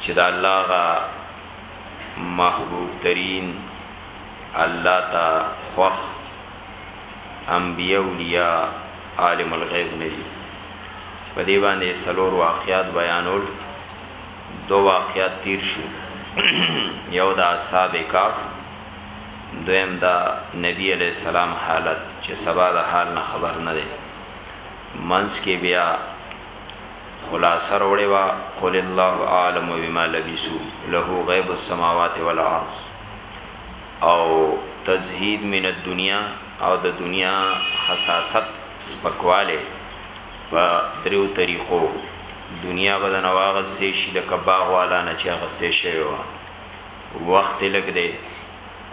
چې د الله هغه محبوب ترین، الله ته خوښ، انبیاء اولیاء عالم الغیب نه دي. په دې باندې یې څلور واقعات بیانول، دوه واقعات تیر شو، یو د اصحاب کهف، دویم د نبی علیه السلام حالت چې سبا د حال نه خبر نه دی، منځ کې بیا خلاصه روړې وا قل الله عالم بما لبسو له غیب السماوات والارض او تزهید من الدنیا او د دنیا خصاصت سپکواله په دریو طریقو دنیا به د نواغ سه شي لکه باغ والا نه چې غسه شي وخت لګ دی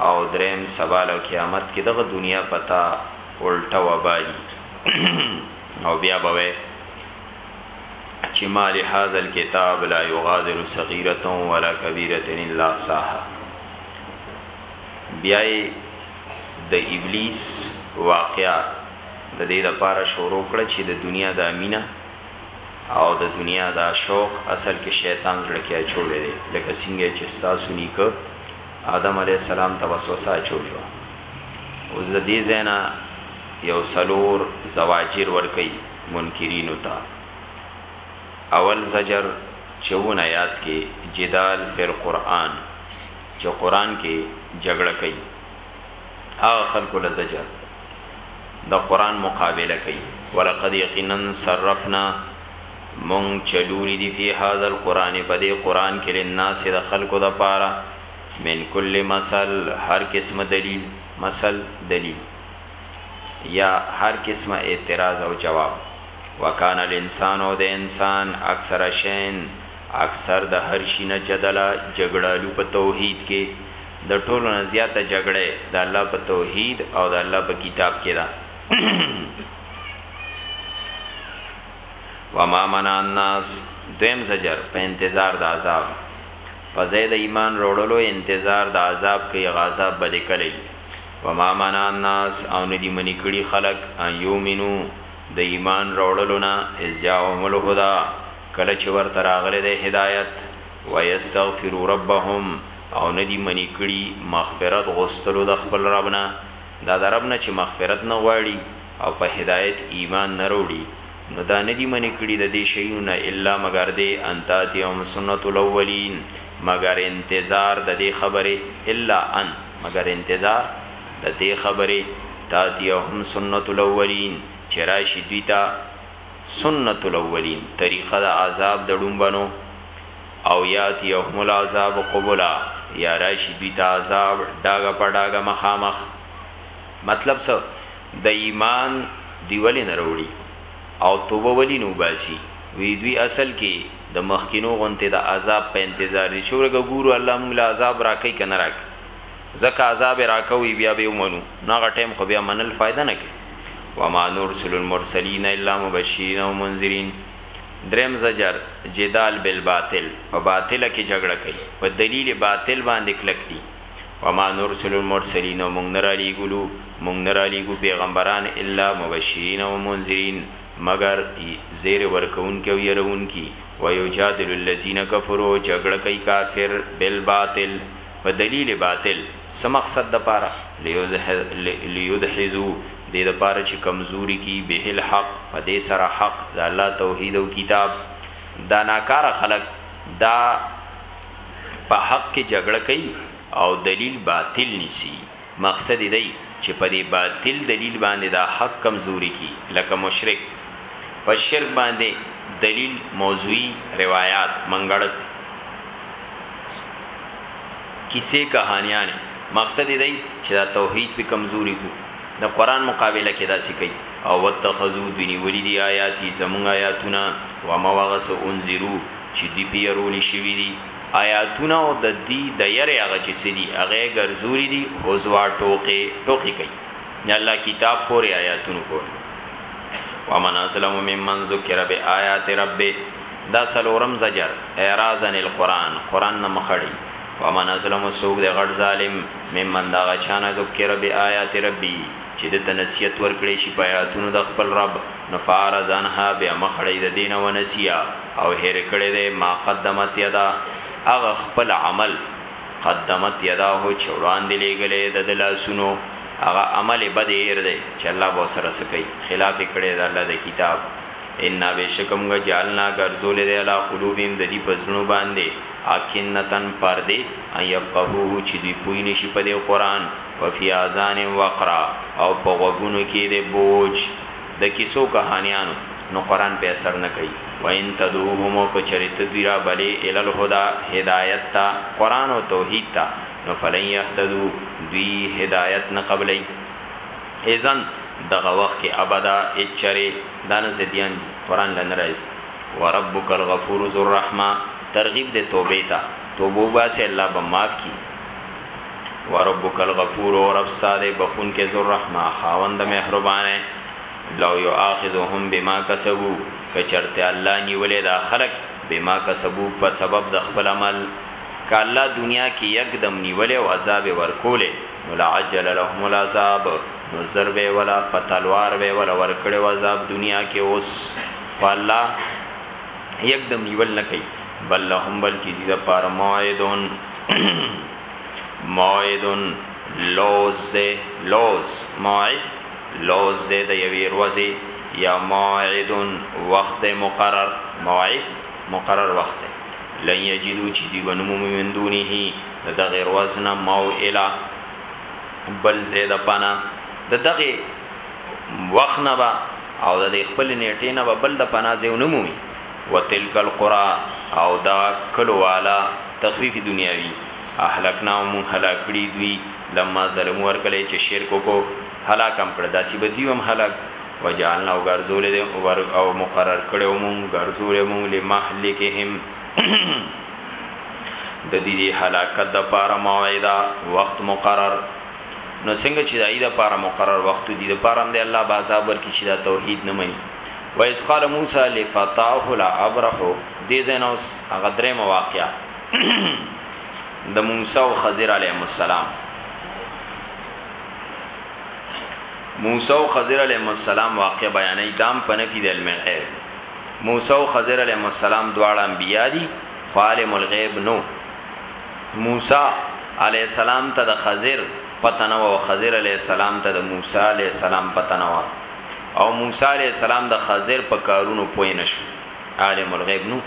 او دریم سوال او قیامت کې دغه دنیا پتا الټا وبالي او بیا به وې چې مال هاذ الكتاب لا یغادر صغیرته ولا کبیرته الا صاحب بیا د ابلیس واقعا د دې لپاره شروع کړ چې د دنیا د امینه او د دنیا دا شوق اصل کې شیطان زړه کې اچولې دی لکه څنګه چې تاسو نیکه آدم علی السلام ته وسوسه اچولې و اوس د دې زینا یو سلور زواجر ورکی منکرینو ته اول زجر چونه یاد کې جدال فی القرآن چې قرآن کې جګړه کوي هغه خلکو له زجر د قرآن مقابله کوي ولقد یقینا صرفنا مونږ چلولی دی فی هاذا القرآن په دې قرآن کې لناس د خلکو د پاره من کل مثل هر قسم دلیل، مثل، دلیل، یا هر قسم اعتراض او جواب، وکان الانسان او د انسان اکثر شین اکثر د هر شي نه جدلا جګړالو په توحید کې د ټولو نه زیاته جګړه د الله په توحید او د الله په کتاب کې ده وما منع الناس دیم زجر په انتظار د عذاب په ځای د ایمان روړلو انتظار د عذاب کوي هغه عذاب به دې کله وي وما منع الناس او نه دي منع کړي خلک ان یومنو د ایمان روړلو نه اذ جاءهم الهدی کله چې ورته راغلی دی هدایت ویستغفروا ربهم او نه دي منع کړي مغفرت غوستلو د خپل رب نه دا د رب نه چې مغفرت نه غواړي او په هدایت ایمان نه راوړي نو دا نه دي منع کړي د دې شیونو نه الا مګر دې ان تاتیهم سنت الاولین مګر انتظار د دې خبرې الا ان مګر انتظار د دې خبرې تاتیهم سنت الاولین چې راشي دوی ته سنت الاولین طریقه د عذاب د ړومبنو او یاتیهم العذاب قبلا یا راشي دوی ته عذاب ډاګه په ډاګه مخامخ مطلب څه د ایمان دوی ولی نه راوړي او توبه ولی نه وباسي وی دوی اصل کې د مخکینو غونته د عذاب په انتظار دي چې ورګه ګورو الله موږ له عذاب راکې کنه راک زکه عذاب راکوي بیا به ومنو نه غټم خو بیا منل فائدہ نه کوي وما نرسل المرسلین الا مبشرین و منذرین درم زجر جدال بالباطل په باطل کې جګړه کوي په دلیل باطل باندې کلک دي وما نرسل المرسلین او مونږ نه را لیګلو مونږ نه را لیګو پیغمبران الا مبشرین او منذرین مگر زیر ورکون کې او يرون کې ويجادل الذين كفروا جګړه کوي کافر بالباطل په دلیل باطل سم مقصد د پاره لیدحزو د د پاره چې کمزوري کی به الحق په دې سره حق د الله توحید او کتاب دا ناکاره خلق دا په حق کې جګړه کوي او دلیل باطل نیسی مقصد دی چې په دې باطل دلیل باندې دا حق کمزوري کی لکه مشرک په شرک باندې دلیل موضوعی روایت منګړت کیسه کہانیان مقصد دی چې دا توحید په کمزوري کو د قران مقابله کې داسې کوي او وتخذو دنی ولی دی آیاتی زمون آیاتونه و مواغس انذرو چي دوی پي يرولي شوي دي آياتونه او د دوی د يري هغه چي څه دي هغه يې ګرځولي دي هزوا ټوقې ټوقې کوي د الله کتاب پوري آياتونو پوري ومن اسلم ممن ذکر بي آيات ربه دا سلورم زجر اعراضن القرآن قرآن نه مخړي ومن اسلم سوق د غټ ظالم ممن دا غچانه ذکر بي آيات ربي چې د ته نصیحت ورکړې شي په آیاتونو د خپل رب نو فارزانها بیا مخړې د دینه ونسیا او هیر کړې ده ما قدمت یدا اغه خپل عمل قدمت یدا هو چې وړاندې لګلې د دلاسونو اغه عمل بد ایر ده چې الله به سره سکی خلاف کړې ده الله د کتاب ان بشکمغه جالنا غرزول دی علا قلوبهم د دې پزړو باندې اکنتن پردی ان يفقهوه چې دی پوی نشي په دې قران وفی آذانهم وقرا او په غوږونو کی دی بوج د کیسو کهانیانو نو قرآن په اثر نه کوي وان تدعوهم او که چیرې ته دوی را بلې الی الهدی هدایت ته قرآن او توحید ته نو فلن یهتدو دوی هدایت نه قبلوي اذن دغه وخت کې ابدا هیڅ چیرې دا نو ضدیان دي قرآن له نه راځي وربک الغفور ذو الرحمه ترغیب د توبې ته توبه وباسې الله به معاف کړي وربک الغفور او رب ستاده بخون کې ذو الرحمه خاوند مهربانه لو یؤاخذهم بما کسبو کچرته الله نیولې دا خلق بما کسبو په سبب د خپل عمل ک الله دنیا کې یکدم نیولې او عذاب ورکولې نو لعجل لهم العذاب نو ضرب ولا پتلوار به ولا ورکړې عذاب دنیا کې اوس والله یکدم نیول نه کوي بل لهم بلکې دې لپاره موعدون موعدن لوز دے لوز موعد لوز دے د یوی روزی یا موعدن وخت مقرر موعد مقرر وخت لن یجدو چی دی ونمو من دونه د غیر وزن موئلا بل زید پنا د دغه وخت نه با او د خپل نیټه نه با بل د پنا زیو نمومي وتلک القرا او دا کلو والا تخفیف دنیاوی اهلکنا مون هلاک کړی دوی لما ظلم ور کله چې شرک کو هلاک هم کړ داسی به دوی هم هلاک وجعلنا او ګرځول دي او مقرر کړو مون ګرځول مون لمهلکهم د دې دی هلاکت د پاره موعده وخت مقرر نو څنګه چې دای د پاره مقرر وخت دی د پاره هم د الله بازار ورکی چې دا توحید نه مني وایس قال موسی لفتاه لا ابرح دې زینوس هغه درې مواقعه د موسی او خضر علیهم السلام موسی او خضر علیهم السلام واقع بیانې دام په نفي د علم الغیب موسی او خضر علیهم السلام دواړه انبیا دي عالم الغیب نو موسی علی السلام ته د خضر پتنو او خضر علی السلام ته د موسی علی السلام پتنو او موسی علیه السلام د خضر په کارونو پوه نه شو عالم الغیب نو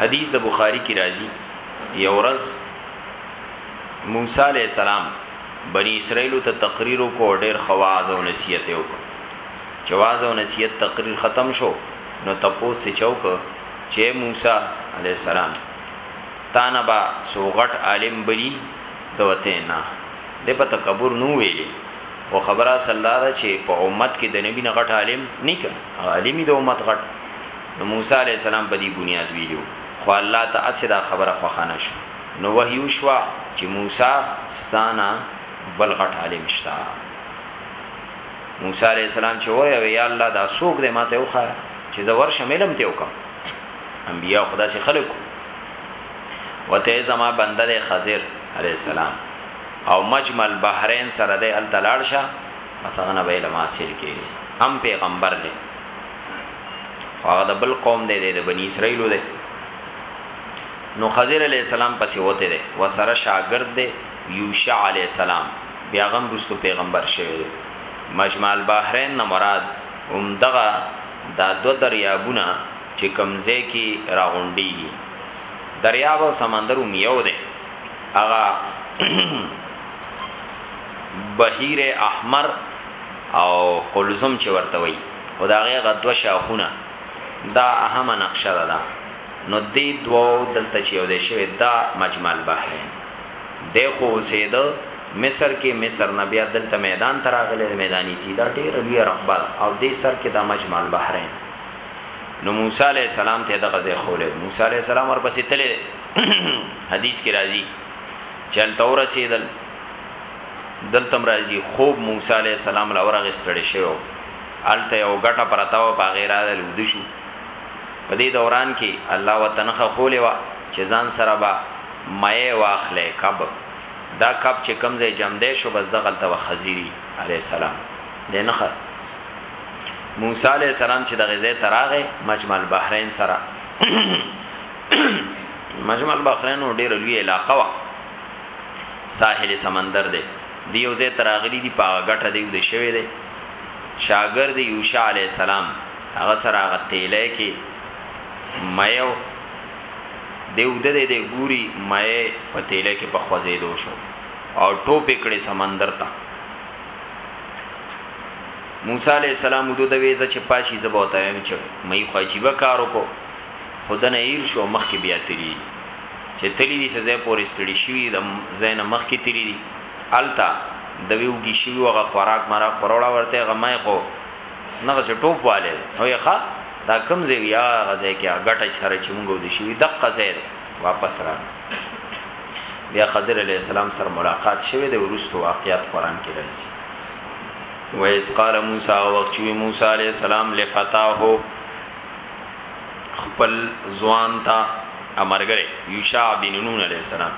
حدیث د بخاری کی راځي یو ورځ موسی علی السلام بنی اسرائیل ته تقریر کو ډیر خواز او نصیحت وکړ چواز او نصیحت تقریر ختم شو نو تپو سے چوک چې موسی علی السلام تانه با سو غټ عالم بلی دوته نه د په تکبر نو ویلې خو خبره اصل دا ده چې په امت کې د نبی نه غټ عالم نه کړ هغه عالم د امت غټ نو موسی علی السلام په دې بنیاد ویلو خو الله ته اسه دا خبره خوخانه شو نو وحی وشوا چې موسی ستانه بل غټ عالم شتا موسی علی السلام چې وای او یا الله دا سوق دې ماته وخا چې زور شملم ته وکم انبیا خدا سي خلق وته زما بنده خضر علی السلام او مجمع البحرین سره دی ال تلاړ شه بس هغه نه به علم حاصل کی هم پیغمبر دی خو هغه د بل قوم دی د بنی اسرائیل دی نو خضر علی السلام پسې وته دی وسره شاګرد دی یوشع علی السلام بیا غم رستو پیغمبر شوی دی مجمع البحرین نه مراد هم دغه دا دو دریابونه چې کمزې کې راغونډي دریاب او سمندر هم یو دی هغه بهیر احمر او قلزم چې ورته وي خداغه غدوه شاخونه دا اهمه نقشه ده دا نو دې دوو دلته چې یو دې شوی دا مجمل بحرین د خو سید مصر کې مصر نبی دلته میدان تراغله میدانی تی دا ډیر لوی رقبه او دې سر کې دا مجمل بحرین نو موسی علی السلام ته د غزه خوله موسی علی السلام ورپسې تله حدیث کې راځي چل تور سیدل دلتم راځي خوب موسی علی السلام لا ورغه ستړي شو الته یو غټه پرتاو په غیر عادل ود شو په دې دوران کې الله وتنخه خولې وا چې ځان سره با مې واخلې کب دا کب چې کمزې جمدې شو بس دغلته وخزيري علي السلام دینخه موسی علی السلام چې د غزې تراغه مجمل بحرین سره مجمع البحرین ډیر لوی علاقه وا ساحل سمندر دی دی یو ځای تراغلی دی پاغه غټه دی د شوی دی شاګرد یوشع علی السلام هغه سره هغه تیلې کې مېو دیو د دې د ګوري مې په تیلې کې په خوځې دو شو او ټوپې کړې سمندر ته موسی علی السلام دوی د ویزه چې پاشي زبوته هم چې مې خو عجیب کارو کو خودنه ایر شو مخکې بیا تلی چې تلی دي سزا پورې ستړي شوی د زین مخکې تلی دي التا د ویوږي شوی وغه خوراک مرا خورړه ورته غمای خو نه غسه ټوپ والے او یخه دا کم زی یا غزه کې غټه سره چې مونږ د شوی دقه زی واپس را بیا خضر علی السلام سره ملاقات شوه د ورستو واقعیات قران کې راځي وایس قال موسی وخت چې موسی علی السلام لفتاه خپل ځوان ته امرګره یوشع بن نون علیہ السلام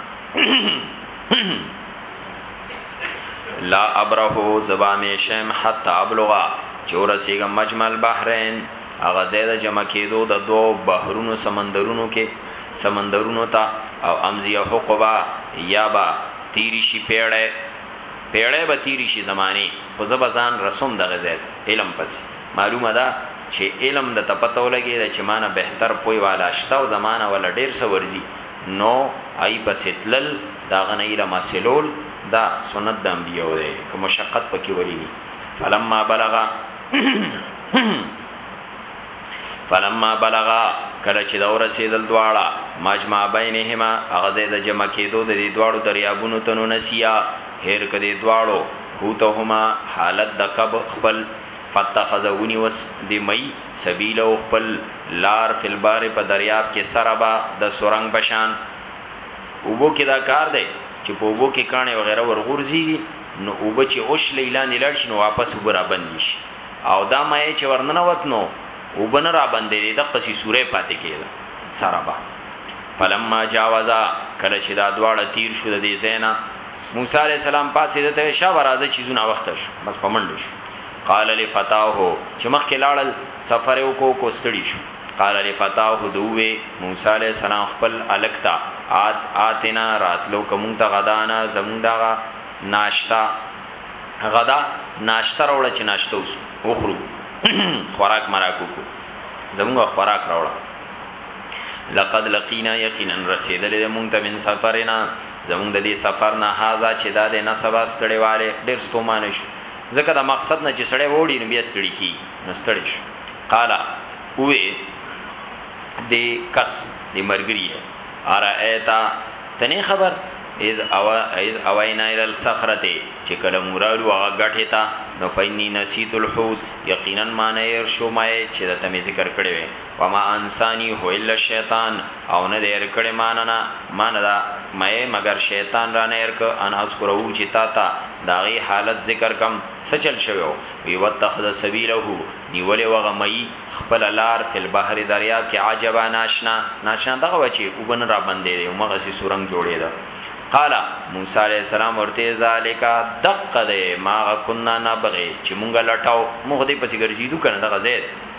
لا ابرهو زبا میشم حتا ابلغا چور سیګه مجمل بحرین اغه زید جمع کېدو د دوو بحرونو سمندرونو کې سمندرونو ته او امزیه حقبا یا با تیری شي پیړې پیړې به تیری شي زمانه خو زبزان رسوم د غزید علم پس معلومه ده چي علم درته پته ولګي ده چي مانه بهتر پوه والا شته او زمانه ولا ډير څه ورځي نو هغه پسي تلل دهغه نه علم حاصلول دا سنت د انبياو ده که مشقت پکي ولي وي فلما بلغا فلما بلغا کله چې دا ورسېدل دواړه مجمع بینهما هغه د جمع کېدو د دې دواړو دریابونو تنو نسیا هر کدي دواړو هوتهما حالت د کب خپل فاتخذ ونیوس دی مئی سبیله خپل لار فی البار په دریاب کې سربا د سرنګ بشان اوبو کې دا کار دی چې په اوبو کې کانه وغیرہ ورغورځي نو او بچي اوش لیلان لړ شنو واپس وبرا بندي شي او دا مې چې ورننه وتنو او بن را باندې د قصي سورې پاتې کېده سارا با فلما جاوزا کله چې دا دواړه تیر شو د دې زینا موسی عليه السلام پاسې د ته شابه راځي چې زونه وخت شو بس پمنډ شو قال لفتاه چې مخ کې لاړل سفر یو کو کو ستړي شو قال لفتاه دوه موسی علی السلام خپل الکتا آت آتنا راتلو کوم ته غدانا زمون دغه ناشتا غدا ناشته راوړه چې ناشته اوس وخورو خوراک مراکو کو زموږ خوراک راوړه لقد لقینا یقینا رسیدلې مونږ ته من سفرنا زموږ د دې سفر نه هاذا چې دا د نسبا ستړیواله ډېر ستومان شو ځکه د مقصد نه چې سړی وړي نو بیا ستړي کی نو ستړي شو قال اوه دی کس دی مرګری ارا ایتا تنه خبر از اوا از اوینا ال الصخرته چې کله مورالو هغه غټه تا نو فینی نسیت الحوت یقینا ما نه ير شو مې چې د تمه ذکر کړی وما انسانیه الا الشیطان او نه دی هیر کړی ما نه ما نه دا مې مګر شیطان را نه هیر ک ان اذکره چې تا ته دا غي حالت ذکر کم سچل شوو وی وتخذ سبیله نیولې وغه مئی خپل لار فل بحر دریاب کې عجبا ناشنا ناشنا دغه وچی وبن را باندې دی مغه سي سورنګ جوړې ده قال موسی علیہ السلام ورته ذالک دق ده ما كنا نبغي چې مونږه لټاو موږ دې پسې ګرځیدو کنه دغه زید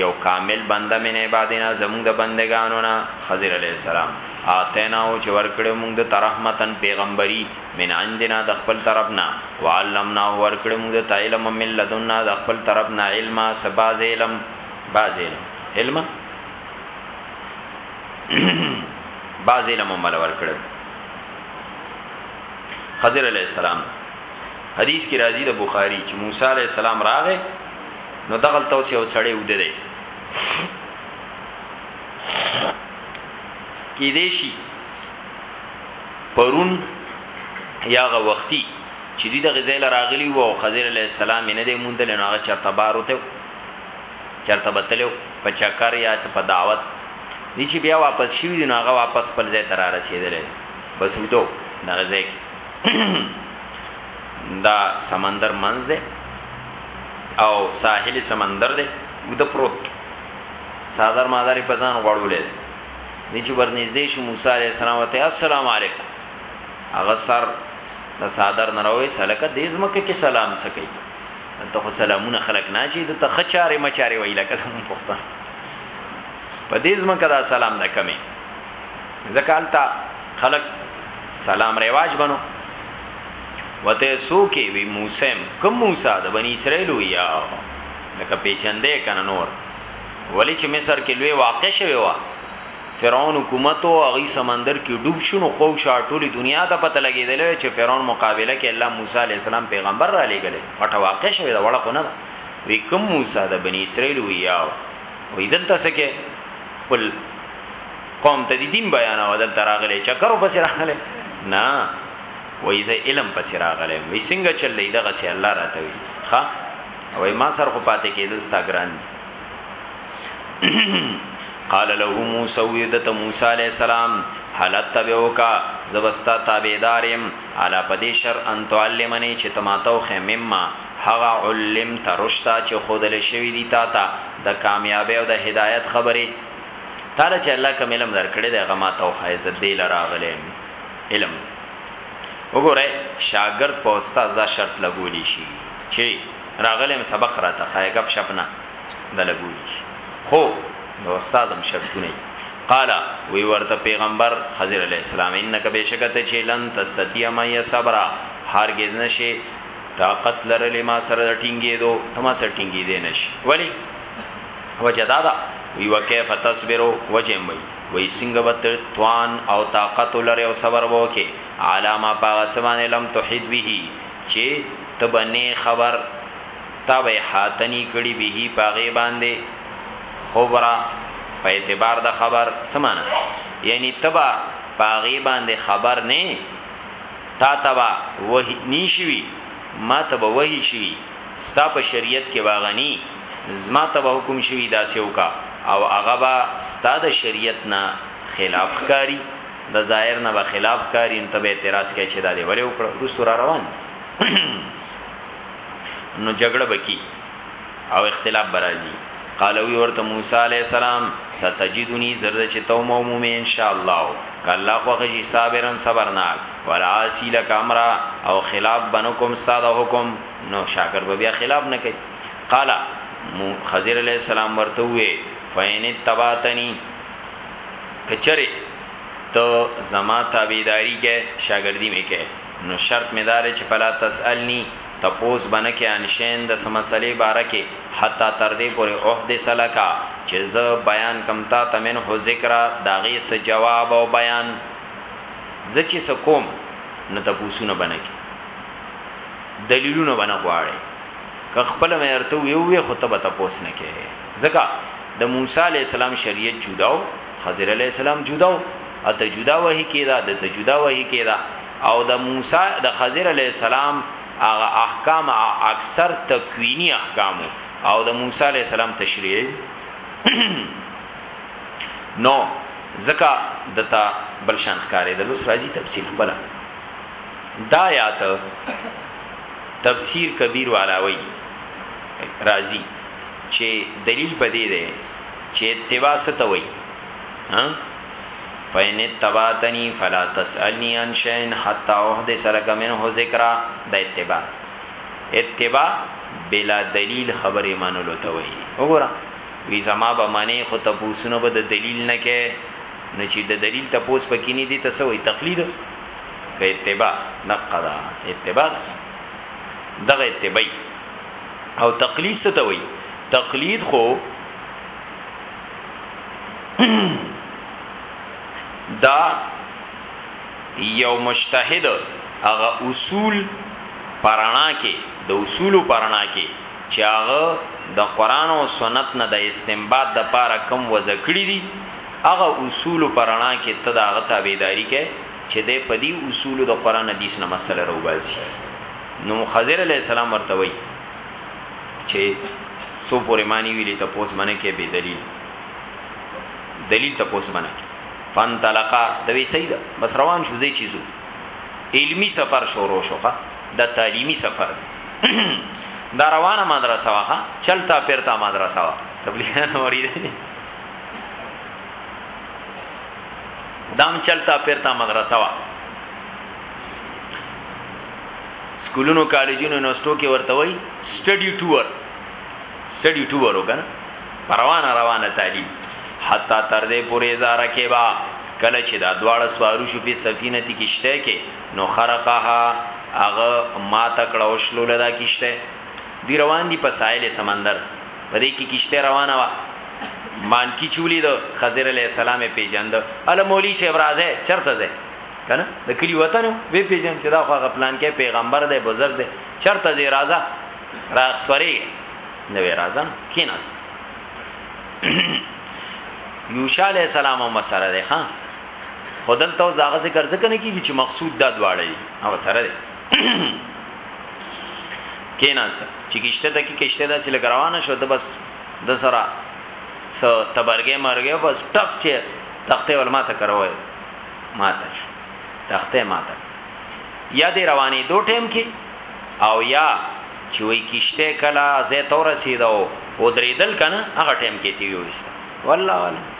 یو کامل بنده من عبادنا زموږ د بندګانو نه خضر علیه السلام آتیناه چې ورکړو موږ د ترحمتن پیغمبري من عندنا د خپل طرف نه وعلمناه ورکړو موږ د علم من لدنا د خپل طرف نه علم سباز علم باز علم علم باز علم مل ورکړو خضر علیه السلام حدیث کی راضی د بخاری چې موسی علیه السلام راغې نو دغل توس یو سړی وده دی کې دې شي پرون یا غ وختي چې دې د غزل راغلی وو او خضر علی السلام نه دې مونږ له هغه چرته بار وته چرته بتلو په چکر یا چې په دعوت دې چې بیا واپس شي دې هغه واپس خپل ځای تر رسیدلې بس ودو دغه ځای کې دا سمندر منځ ده او ساحل سمندر دی وګد پروت سادر مادر په ځان غړولې دی چې ورنږدې شو موسی عليه السلام ته السلام علیکم هغه سر د سادر نه راوي سلکه دې زمکه کې سلام سکی دلته خو سلامونه خلق نه چي د تخچاره مچاره ویل کزه مون پختن په دې زمکه دا سلام نه کمی زکالتا خلق سلام رواج بنو وته سوکې وی موسیم کوم موسی د بنی اسرائیل یا لکه پیچندې کنه نور ولی چې مصر کې لوی واقع شوی و فرعون حکومت او هغه سمندر کې ډوب شونو خو شا ټولي دنیا ته پته لګیدل چې فرعون مقابله کې الله موسی علی السلام پیغمبر را لېګل غټه واقع شوی دا وړه خو نه وی کوم موسی د بنی اسرائیل یا وی دلته سکه خپل قوم ته دین بیانو دلته راغلی چکر پسې راغلی نه وای زه علم پس راغلی وای څنګه چلې دغه سي الله راته وي ها وای ما سر خو پاتې کېدل ستا ګران دي قال له موسی ویدت موسی علی السلام حالت تبعوکا زبستا تابعدارم علا پدې شر ان تعلمنی چې تماتو خمما هغه علم ترشتا چې خودل شوی دی تا ته د کامیابی او د هدایت خبره تعالی چې الله کوم علم درکړي دی هغه ما تو خایزت دی لراغلم علم وګوره شاګرد په استاد دا شرط لګولی شي چې راغلم سبق را ته خای غب شپ نه د لګولی شي خو نو استاد هم شرطونه قال وی ورته پیغمبر خضر علی السلام انک بشکت چې لن تستطيع ما صبر هرگز نشي طاقت لرلې ما سره ټینګې دو ته ما سره ټینګې دې نشي ولی وجدادا وی وکيف تصبرو وجه مې وی سنګه به ته توان او طاقت ولری او صبر به وکی علی ما پاغه سبانه لم تحید به چی ته به نه خبر تا به حاتنی کړي به پاغه باندې خبره په اعتبار د خبر سمانه یعنی تبا پاغه باندې خبر نه تا تبا وحی نشوی ما تبا وحی شوی ستا په شریعت کې به هغه نی، زما ته به حکم شوی داسې وکړه او هغه به ستا د شریعت نه خلاف ښکاري، د ظاهر نه به خلاف ښکاري، نو ته به اعتراض کوې چې دا دې ولې وکړه، وروسته را روان دي نو جګړه به کی او اختلاف به راځي. قال وی ورته موسی علیه السلام ستجدنی زرد چې تو مومومې انشاءالله که الله خوښ شي صابرا صبرناک. ولعاسی لک امرا او خلاف بنکم استاد حکم نو شاکر به بیا خلاف نه کوي قال مو خضر علی السلام ورته وی فین تباتنی کچره ته زما تابعداری کې شاګردی مې کې نو شرط مې دار چې فلا تسالنی تپوس بنه کې انشین د سمسلې باره کې حتا تر دې پورې عہد سلکا چې زه بیان کم تا تمن هو ذکر داغه س جواب او بیان زه چی څه کوم نو تپوسونه به نه کی دلیلونه به نه غواړی که خپل مې ارته وی وی خو ته به تپوس نه کی ځکه د موسی علی السلام شریعت جداو خضر علی السلام جداو اته جدا وحی کیدا د ته جدا وحی کیدا او د موسی د خضر علی السلام هغه احکام اکثر تکوینی احکام او د موسی علی السلام تشریعی نو زکه دتا بل شان ښکارې د لوس راځي تفسیر خپل دا آیات تفسیر کبیر والاوی راځي چې دلیل پدې ده چې اتباع ستوي ها فین اتبعتنی فلا تسالنی عن شیء حتا احدث لك منه ذکر د اتباع اتباع بلا دلیل خبره مانلو ته وي وګوره وی زما به منې خو تپوسونه به د دلیل نه کې نو چی د دلیل تپوس په کینی دی ته څه وای تقلید که اتباع دقه دا اتباع دا دغه اتباعی او تقلید څه ته وای تقلید خو دا یو مجتهد هغه اصول پرانا کې د اصول پرانا کې چې هغه د قرآن او سنت نه د استنباط د پاره کم وضع کړي دي هغه اصولو په رڼا کې ته د هغه تابعداري کوې چې دی په دې اصولو د قرآن حدیث نه مسله راوباسي نو خضر علیه السلام ورته وایي چې څو پورې معنی ویلي ته پوس منه کې به دلیل دلیل ته پوس منه کې فانطلقا دوی سیده بس روان شو زی چیزو علمی سفر شروع شوخه د تعلیمی سفر دا روانه مدرسه واخه چلتا پیرتا مدرسه وا تبلیغان ورید دام چلتا پیرتا مدرسه وا سکولونو کالجونو یونیورسيټو کې ورته وای سټډي ټور سټډي ټور وکړه روانه روانه تعلیم حتا تر دې پورې زاره کې با کله چې دا دواړه سوارو شو په سفینه کې کشته کې نو خرقها هغه ماته کړه او شلوله دا کشته دی روان دی په ساحل سمندر په دې کې کشته روانه وا مان کی چولی د خضر علی السلام پیجند ال مولی شه برازه چرته زه کنه د کلی وطن وی پیجن چې دا خو غ پلان کې پیغمبر دی بزرگ دی چرته زه رازه را سوري نو رازه کیناس یوشع علی السلام هم سره دی خان خودل ته زاغه ذکر ځکه نه کیږي چې مقصود دا دواړه دي او سره دي کیناس چې کشته ته کې کشته داسې لګ روانه شو ته بس د سره س تبرګه مرګه بس ټس چې تخته ول ماته کروي ماته تخته ماته یا دې رواني دو ټیم کې او یا چې وای کشته کلا زه تور رسیدو او درېدل کنه هغه ټیم کې تیوي وشته والله والله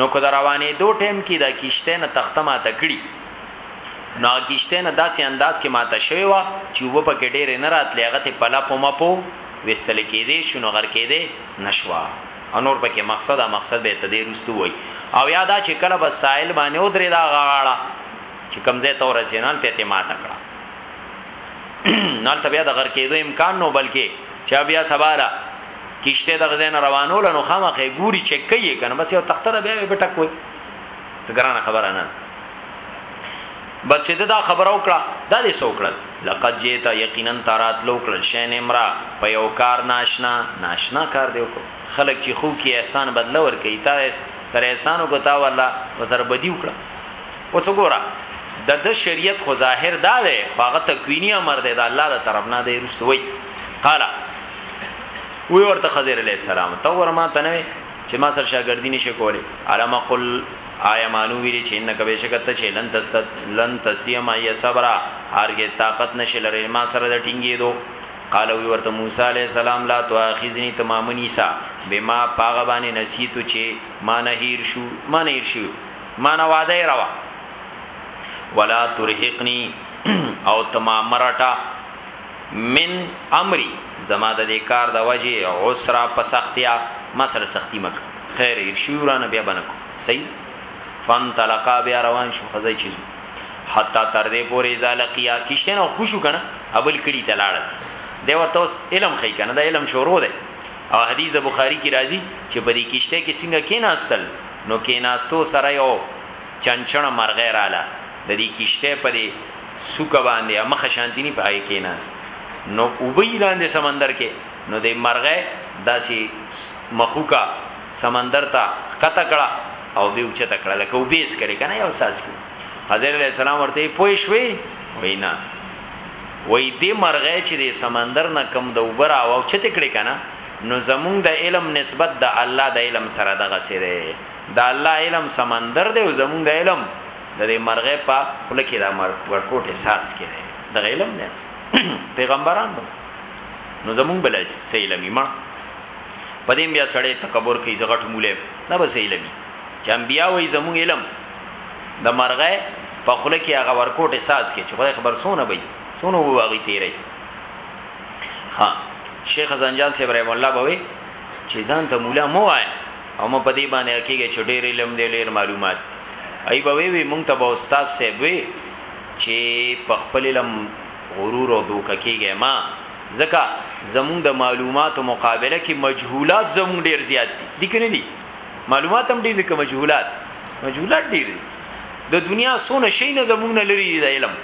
نو که د روانې دو ټیم کې دا کیشته نه تخته ماته کړي نو کیشته نه داسې انداز کې ماته شوی و چې وب په کې ډېر نه راتلې هغه ته پلا په مپو وسل کې دې شنو غر کې دې نشوا انور پکې مقصد ا مقصد به ته دې رستو وای او یادا چې کله بس سائل باندې او درې دا غاړه چې کمزې تور سینال ته ته ماته کړه نال ته بیا د غر کې دې امکان نو بلکې چا بیا سباله کشته دغه ځای نه روانول نو خامخې ګوري چک کوي کنه بس یو تخته ده بیا به پټک کوي څنګه خبره نه بس چې دا خبره وکړه دا دې سوکړل لقد جیتا یقینا تارات لوکړل شین امرا په یو کار ناشنا ناشنا کار دی وکړه خلک چې خو کې احسان بدل ور کوي تا سره احسان وکړه والله وسره بدی وکړه اوس وګوره د د شریعت خو ظاهر دا دی خو هغه تکوینی امر دی دا الله تعالی طرف نه دی رسوي قالا وی ورته خضر علی السلام تو ورما تنه چې ما سر شاګردی نشه کولی علم قل آیا مانو ویلی چې انک بشکته چې لن تست لن تسیم ای صبر هرګه طاقت نشه لري ما سره د ټینګې دو قال وی ورته موسی علی السلام لا تواخذنی تمام نیسا بما پاغه باندې نسیتو چې ما نه هیر شو ما نه هیر شو ما نه وعده روا ولا ترهقنی او تمام مرټا من امری زما د دې کار د وجه عسرا په سختیا ما سره سختی مکه خیر ارشی ورانه بیا بنکو صحیح فن تلقا بیا روان شو خزای چیزو حتا تر دې پورې زالقیا کیشته نو خوشو کنه ابل کړي تلاړل دی ورته علم خې کنه دا علم شروع دی او حدیث د بخاری کی راځي چې په دې کیشته کې څنګه کیناستل نو کیناستو سره یو چنچن مرغې رااله د دې کیشته په دې سوکه باندې مخه شانتی نه پای کې ناس نو وبې لاندې سمندر کې نو د مرغه داسي مخوکا سمندر ته خطه کړه او به اوچته کړه لکه وبېس کړي کنه یو ساس کې حضرت علی السلام ورته پوي شوي وینا وای دې مرغه چې د سمندر نه کم د وبر او اوچته کړي کنه نو زمونږ د علم نسبت د الله د علم سره دغه سره ده د الله علم سمندر دی او زمونږ د علم د دې مرغې په خله کې دا ورکوټ احساس کړي د علم نه پیغمبران به نو زمون بل سیلمی ما په دې بیا سړی تکبر کوي زغټ موله دا به سیلمی چې انبیا وې زمون علم د مرغې په خله کې هغه ورکوټ احساس کړي چې خدای خبر سونه وي سونه وواغی تیرې ها شیخ زنجان سی ابراهیم الله بوي چې ځان ته مولا مو آئے او مو په دې باندې حقیقت چې ډېر علم دی ډېر معلومات دی ای به وی وی مونږ ته به استاد صاحب وی چې په خپل علم غرور او دوکه کېږي ما ځکه زمونږ د معلوماتو مقابله کې مجهولات زمونږ ډېر زیات دي دي کنه دي معلومات هم ډېر دي که مجهولات مجهولات ډېر دي د دنیا سونه شي نه زمونږ نه لري د علم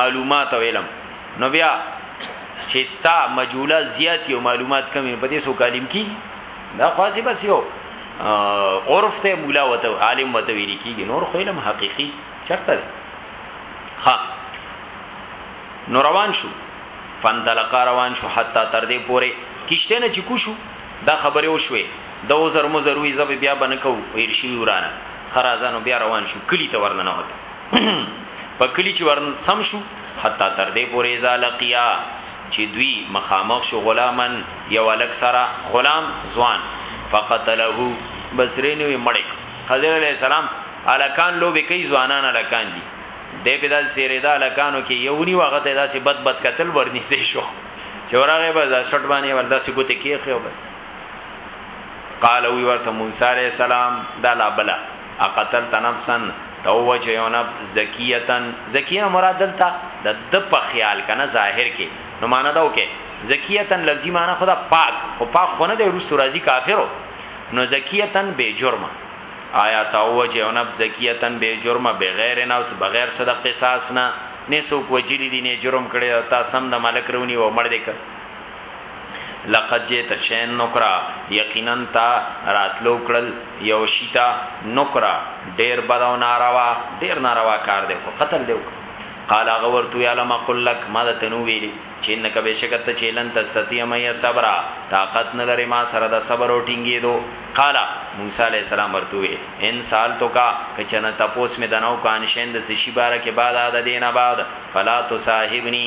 معلومات او علم نو بیا چې ستا مجهوله زیات او معلومات کمی په دې سو کالم کی دا خاصه بس یو عرف ته مولا وته عالم وته ویل کیږي نور خو علم حقيقي چرته دی ها نو روان شو فندلق روان شو حتا تر دې پوره کشته نه چکو شو دا خبره وشوي د وزر مو ضروري زب بیا بنکو ارشي ورانه خرازانو بیا روان شو کلی ته ورننه هوته په کلی چې ورن سم شو حتا تر دې پورې زالقیا چي دوی مخامخ شو غلاما یو هلک سره، غلام، ځوان، فقتله، بصرین وی مړ یې کړ، خضر علیه السلام، هلکان لوبې کوي، ځوانان هلکان دي، دی په داسې څیریده، هلکانو کې یو ونیو، هغه ته یې داسې بد بد کتل، ورنږدې شو، چې ورغی بس دا سټ باندې ول داسې ګوتې کیښې او بس قال وی ورته موسی علیه السلام، دا لا بلا اقتلت نفسا، توجیونف زکیتا زکیه مراد دلته د د په خیال کنه ظاهر کې نو معنا دا وکي زکیتا لفظي معنا خدا پاک خو پاک خونه د روس راضي کافرو نو زکیتا به جرمه آیا توجیونف زکیتا به جرمه بغیر نفس بغیر صدق قصاص نه نه سو کوجلی دي نه جرم کړي او تاسو هم د ملک رونی و مړ دې کړ لقد جئت شيئا نکرا يقيناً تا راتلو کړل یو شي ته نکرا ډېر بد او ناروا ډېر ناروا کار دی وکړ قتل دی وکړ قال هغه ورته وی علم اقول لك ما د تنو ویلی چې انک بشک ته چې لن تستطيع مې صبر طاقت نه لري ما سره د صبر او ټینګې دو قال موسی عليه السلام ورته وی ان سال تو کا کچنه تپوس مې دنو کان شین د سشي بار کې بعد د دینه بعد فلا تصاحبني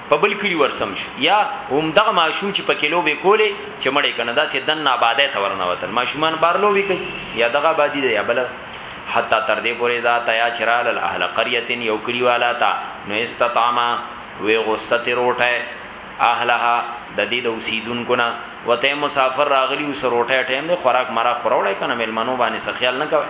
په بل کلی ورسم شو یا هم دغه ماشوم چې په کلو به کولې چې مړې کنه دا سي دن آباده ته ورنه وتل ماشومان بارلو وی کوي یا دغه آبادی دی یا بل حتی تر دې پورې ذات یا چرال الاهل قريه یو کلی والا تا نو استطعما وی غصت روټه اهلها د دې د اوسیدونکو نه وته مسافر راغلی وسروټه ټیم نه خوراک مرا خوروړی کنه ملمنو باندې سخیال نه کوي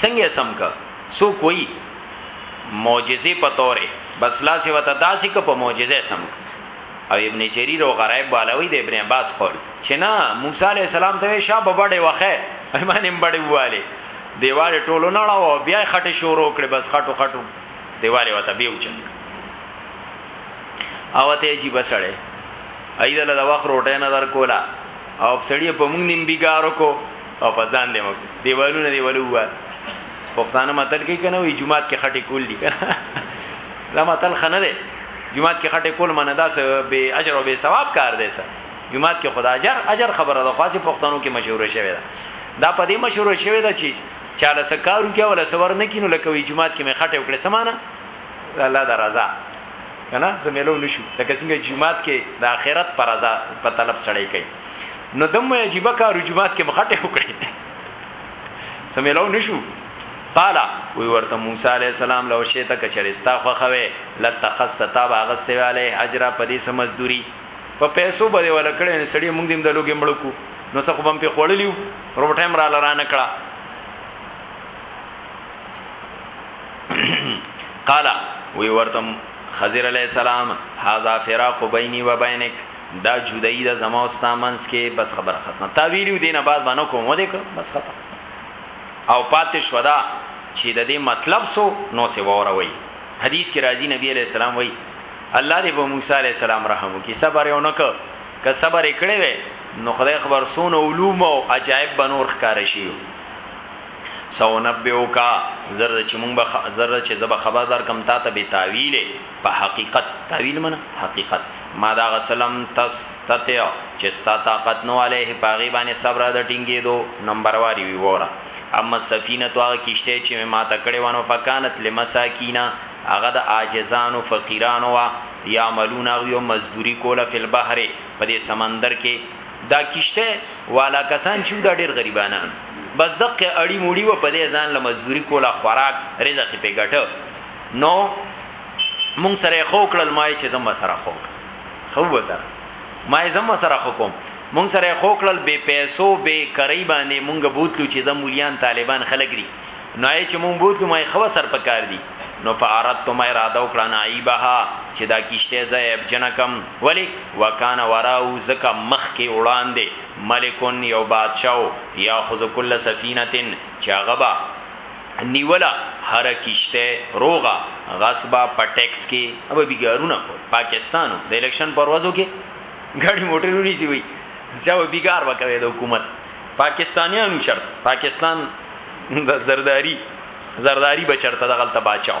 څنګه سم کا سو کوئی معجزه په توره بس لا سی وته داسې ک په معجزه سم کا او ابن جریر او غرایب بالاوی د ابن عباس قول چې نه موسی علی السلام ته شابه بډې وخه ایمانم بډې واله دیوال ټولو نه او بیا خټه شروع کړي بس خټو خټو دیوال وته بیا وچت او ته جی بسړې ایدل د وخت روټه نظر کولا او سړی په مونږ نیم بیګارو کو او په ځان دې مګ دیوالونه دی ولوه پښتانه متل کې کنه وي جمعات کې خټه کول دي دا متل خنه دی جمعات کې خټه کول منه دا به اجر او به ثواب کار دی سر جمعات کې خدا اجر اجر خبره ده خاصه پښتنو کې مشهور شوی ده دا په دې مشهور شوی ده چې چاله سکارو کې ولا سور نه کینو لکه وی جمعات کې مې خټه وکړه سمانه الله دا رضا کنه زميلو نشو لکه څنګه جمعات کې د آخرت پر رضا په طلب سړی کوي نو دمه عجیب کارو جمعات کې مخټه وکړي سمېلاو نشو قال وی ورته موسی علی السلام لو شیت کچریستا خو خوي لتخست تا باغسته علی اجر پدې سم مزدوری په پیسو باندې ولا کړې سړی موږ دیم د لوګي مړکو نو څه خو بم په خوړلیو روټه مر علی رانه کړه قال وی ورته خضر علی السلام هاذا فراق بیني و بینک دا جدائی دا زما او ستا منس کې بس خبره ختمه تا ویلو دینه بعد باندې کوم ودی که بس ختم او پاتې شو دا چې د دې مطلب سو نو سی ووروي حدیث کې راځي نبی علیہ السلام وای الله دې په موسی علیہ السلام رحم وکي صبر یو نک که صبر کړي وي نو خدای خبر سون علوم او عجایب بنور ښکار شي سو نبیو کا زر چې مونږ به زر چې زب خبردار کم تا ته به تعویله په حقیقت، تاویل منه، حقیقت، ما دا هغه څه لم تستطع چې ستا طاقت نه و علیه په هغې باندې صبرا د ټینګېدو، نمبر واري وي وره، اما السفینة هغه کشتۍ چې مې ماته کړې وه نو فکانت لمساکین هغه د عاجزانو، فقیرانو، وه یعملون هغوی به مزدوري کوله فی البحر په دې سمندر کې، دا کشتۍ والا کسان چې وو دا ډېر غریبانان وو، بس دقه اړي موړي وه په دې ځان له مزدوري کوله، خوراک، رزق، یې پرې ګټه. نو مونږ سره خو کړل ما چې زم سره خو خو وزر ما زم سره خو کوم مونږ سره خو کړل بے پیسو بے کری باندې مونږ بوتلو چې زم مليان طالبان خلک دي نو آی چې مونږ بوتلو ما خو سر پکار دي نو فارت تو ما اراده وکړه نه ایبها چې دا کیشته زیب جنکم ولی وکانا وراو زکا مخ کې وړاندې ملکون یو بادشاو یا خذ کل سفینه چاغبا نیوله هره کیشته روغه غصبه په ټیکس کې ابه بیګارونه کول پاکستانو د الیکشن پر ورځو کې ګاډي موټر ونی سی وي چا و بیګار وکوي د حکومت پاکستانیانو چرته پاکستان د زرداری زرداری بچرته د غلطه باچاو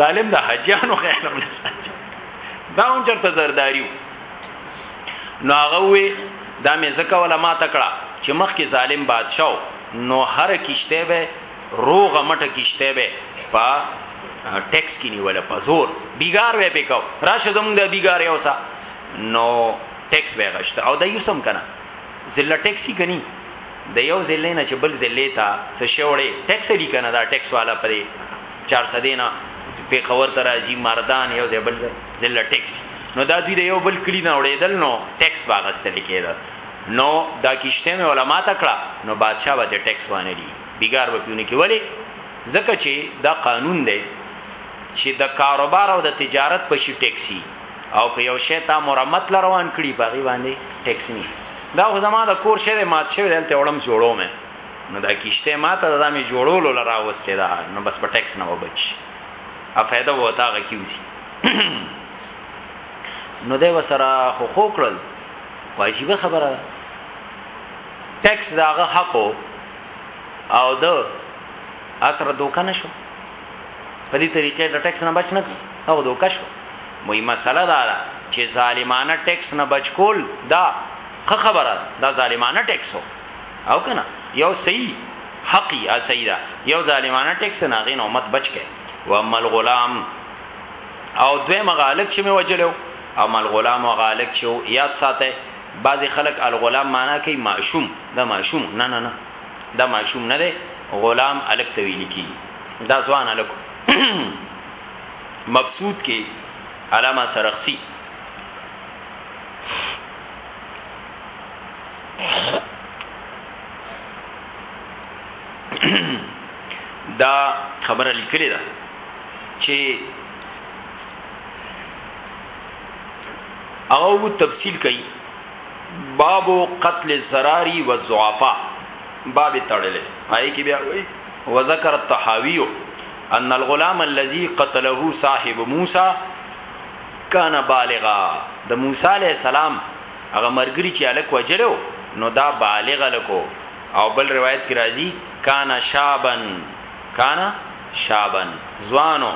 ظالم د حجانو خیال هم ساتي دا هم چرته زرداریو نو هغه وی دا مې زکه ولا ما تکړه چې مخ کې ظالم بادشاو نو هر کیشته به روغه مټه کیشته به پا ټیکس کې نیول په زور بیګار وې پکاو راشه زمونږ د بیګار یو سا نو ټیکس به غشت او د یوسم کنه ضلع ټیکسی کني د یو ضلع نه چې بل ضلع ته سشوړې ټیکس لیکنه دا ټیکس والا پرې چارسدې نه پیښور ته راځي مردان یو ځای بل ضلع ټیکس نو دا دوی د یو بل کلی نه وړېدل نو ټیکس واغستل کېده نو دا کیشته مې علما ته کړه نو بادشاہ به ټیکس وانه دي بیګار به پیونه کې ولی ځکه چې دا قانون دی چې د کاروبار او د تجارت په شی ټیکسي او که یو شی تا مرمت لروان کړي باغی باندې ټیکس نه دا خو زما د کور شی مات شوی دلته وړم جوړو مې نو دا کیشته ماته دا می جوړولو لرا وسته دا نو بس په ټیکس نه وبچ ا فائدہ وتا غ کیوسی نو دی وسره خو خو کړل واجب خبره ده ټیکس داغه حق او د اثر دوکه نشو په دې طریقې د ټیکس نه بچ نه او دوکه شو مهمه مسله دا ده چې ظالمانه ټیکس نه بچ کول دا خبره دا ظالمانه ټیکس وو او کنه یو صحیح حق یا صحیح دا یو ظالمانه ټیکس نه غین امت بچ کئ و مل غلام او دوی مغالک چې می وجلو او مل غلام او غالک چې یاد ساته بعض خلک الغلام معنا کوي معشوم دا معشوم نه نه نه دا معشوم نه دی غلام الک تویل کی دا ځوان الک مبسوط کې علامه سرخسی دا خبره لیکلې ده چې هغه تفصیل کوي باب قتل الزراری والضعفاء باب تړلې پای کې بیا وایي وذكر الطحاوي ان الغلام الذي قتله صاحب موسى كان بالغا د موسی عليه السلام هغه مرګري چې الک وجلو نو دا بالغ الک او بل روایت کې راځي کانا شابن کانا شابن ځوانو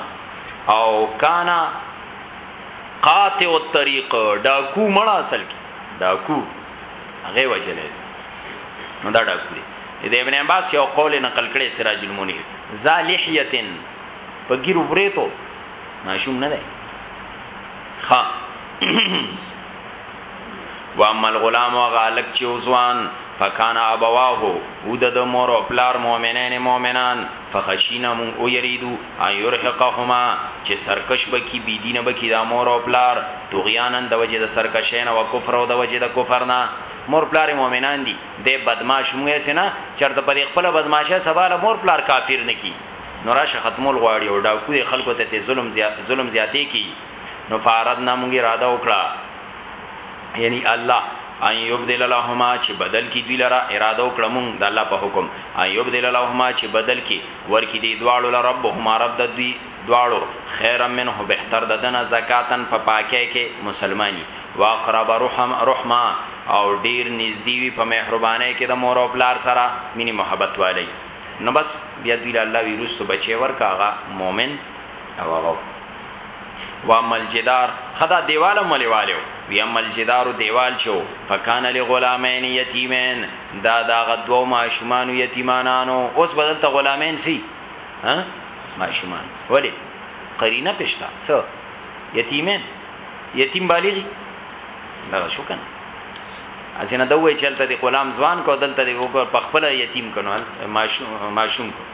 او کانا قاطع الطريق ډاکو مړه اصل کې ډاکو هغه وجلې نو دا ډاکو دی د ابن عباس یو قول نقل کړي سراج المنیر زالحیتن په ګیرو بریتو ماشوم نه دی ها واما الغلام وغالک چې وزوان فکان ابواه او د مور او پلار مؤمنین مؤمنان فخشینا مون او یریدو ان یرهقهما چې سرکش بکی بی دینه بکی د مور او پلار طغیانن د وجه د سرکشین او کفر او د وجه د کفر نه مور پلار مؤمنان دي د بدمعش موږ سينه چرته پر خپل بدمعشه سباله مور پلار کافر نکی نو راشه ختمول غواړي او ډاکو خلکو ته ظلم زیات ظلم زیاتې کی نو فاردنا موږ اراده وکړه یعنی الله ان یبدل لهما چې بدل کی دوی لره اراده وکړه مونږ د الله په حکم ان یبدل لهما چې بدل کی ورکی دی دواړو لره ربهما رب د دوی دواړو خیر منه بهتر ددنه زکاتن په پاکه کې مسلمانی واقرب رحم رحما او ډیر نږدې وي په مهربانه کې د مور او پلار سره مینه محبت والی نو بس بیا دوی الله وی رستو بچي ورکاغه مؤمن او هغه واما الجدار خدا دیوال هم ولی والو وی اما الجدار دیوال چو فکان لغلامین یتیمین دا دا غدو ماشومان یتیمانانو اوس بدل ته غلامین سی ها ماشومان ولی قرینه پښتا سو یتیمین یتیم بالغی دا شو کنه ازنه دوی چلته دی غلام ځوان کو دلته دی وګور پخپل یتیم کنو ماشوم ماشوم کو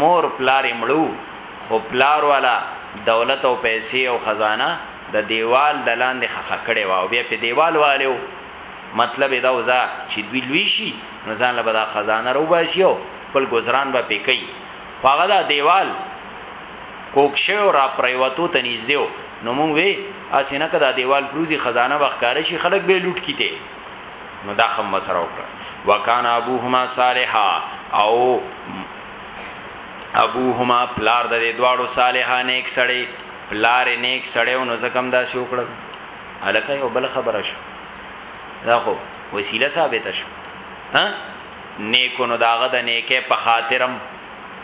مور پلار یې مړه وو خو پلار والا دولت او پیسې او خزانه د دیوال د لاندې خخه کړې وه او بیا په دیوال والی وو مطلب یې دا وزا چې دوی لوی شي نو ځان له به دا خزانه روباسي او خپل ګزران به پې کوي خو هغه دا دیوال کوک شوی او را پریوتو ته نږدې نو مونږ وی اسې نه که دا دیوال پروزي خزانه به ښکاره شي خلک به لوټ کیته نو دا خم مسره وکړه وکانا ابوهما صالحا او ابوهما پلار د دواړو صالحا نیک سړی پلار نیک سړی او نو زکم دا شو کړ الکه یو بل خبره شو دا خو وسیله ثابت شو ها نیکو نو داغه د نیکه په خاطرم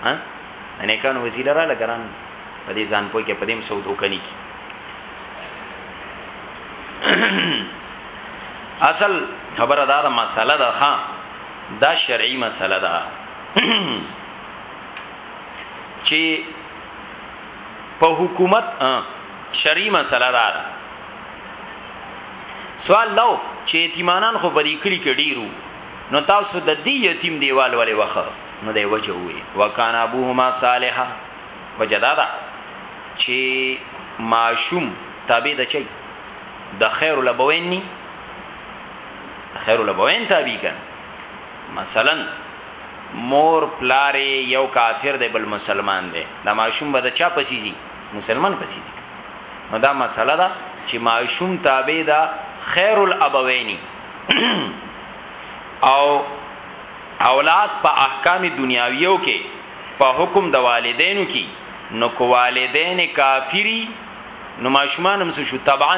ها نیکانو وسیله را لګران په دې ځان پوي کې په دې سودو کني کی اصل خبره دا ده مسله ده ها دا شرعي مسله ده چې په حکومت شرعي مسله ده سوال لو چې یتیمانان خو بری کړی کډیرو نو تاسو د دې یتیم دیوال ولې وخه نو دی وجه وي وکانا ابوهما صالحا وجدا دا چې ماشوم تابع د چي د خیر لبوین ني خیر لبوین تابع کن مثلا مور پلارې یو کافر دی بل مسلمان دی دا ماشوم به د چا پسیږي مسلمان پسیږي نو دا مسله ده چې ماشوم تابع ده خیر الابوین او اولاد په احکام دنیاویو کې په حکم د والدینو کی نو کو والدین کافری نو ماشومان هم شو طبعا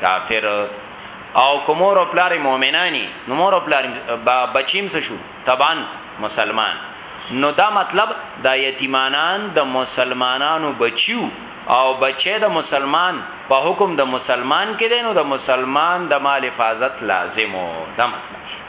کافر او کو مور او پلار مؤمنانی نو مور او پلار بچیم شو طبعا مسلمان نو دا مطلب دا یتیمانان د مسلمانانو بچیو او بچی د مسلمان په حکم د مسلمان کې دی نو د مسلمان د مال حفاظت لازمو دا مطلب شو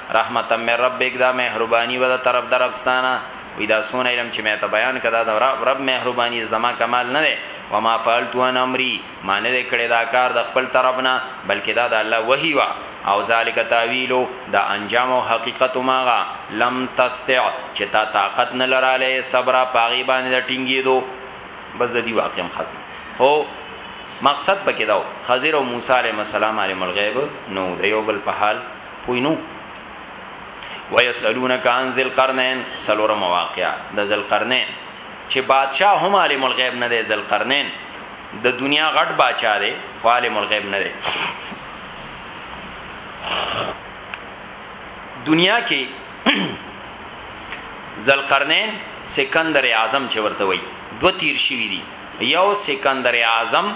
رحمتا من ربک دا مهربانی و د طرف در افستانه وی دا سونه علم چې مې ته بیان کړه دا رب, رب مهرباني زما کمال نه دی و ما فعلت ان امري ما نه کړی دا کار د خپل طرف نه بلکې دا د الله وحي وا او ذالک تعویلو دا انجام او حقیقت ماغه لم تستع چې تا طاقت نه لراله صبر پاغي باندې ټینګې دو بس د دې واقعم ختم هو مقصد پکې داو خضر او موسی علیه السلام عالم الغیب نو د یو بل په حال پوینو ويسالونک عن ذل قرنین سلور مواقع د ذل قرنین چې بادشاہ هم عالم الغیب نه دی ذل قرنین د دنیا غټ بادشاہ دی خو عالم الغیب نه دی دنیا کې ذل قرنین سکندر اعظم چې ورته وای دو تیر شوی دی یو سکندر اعظم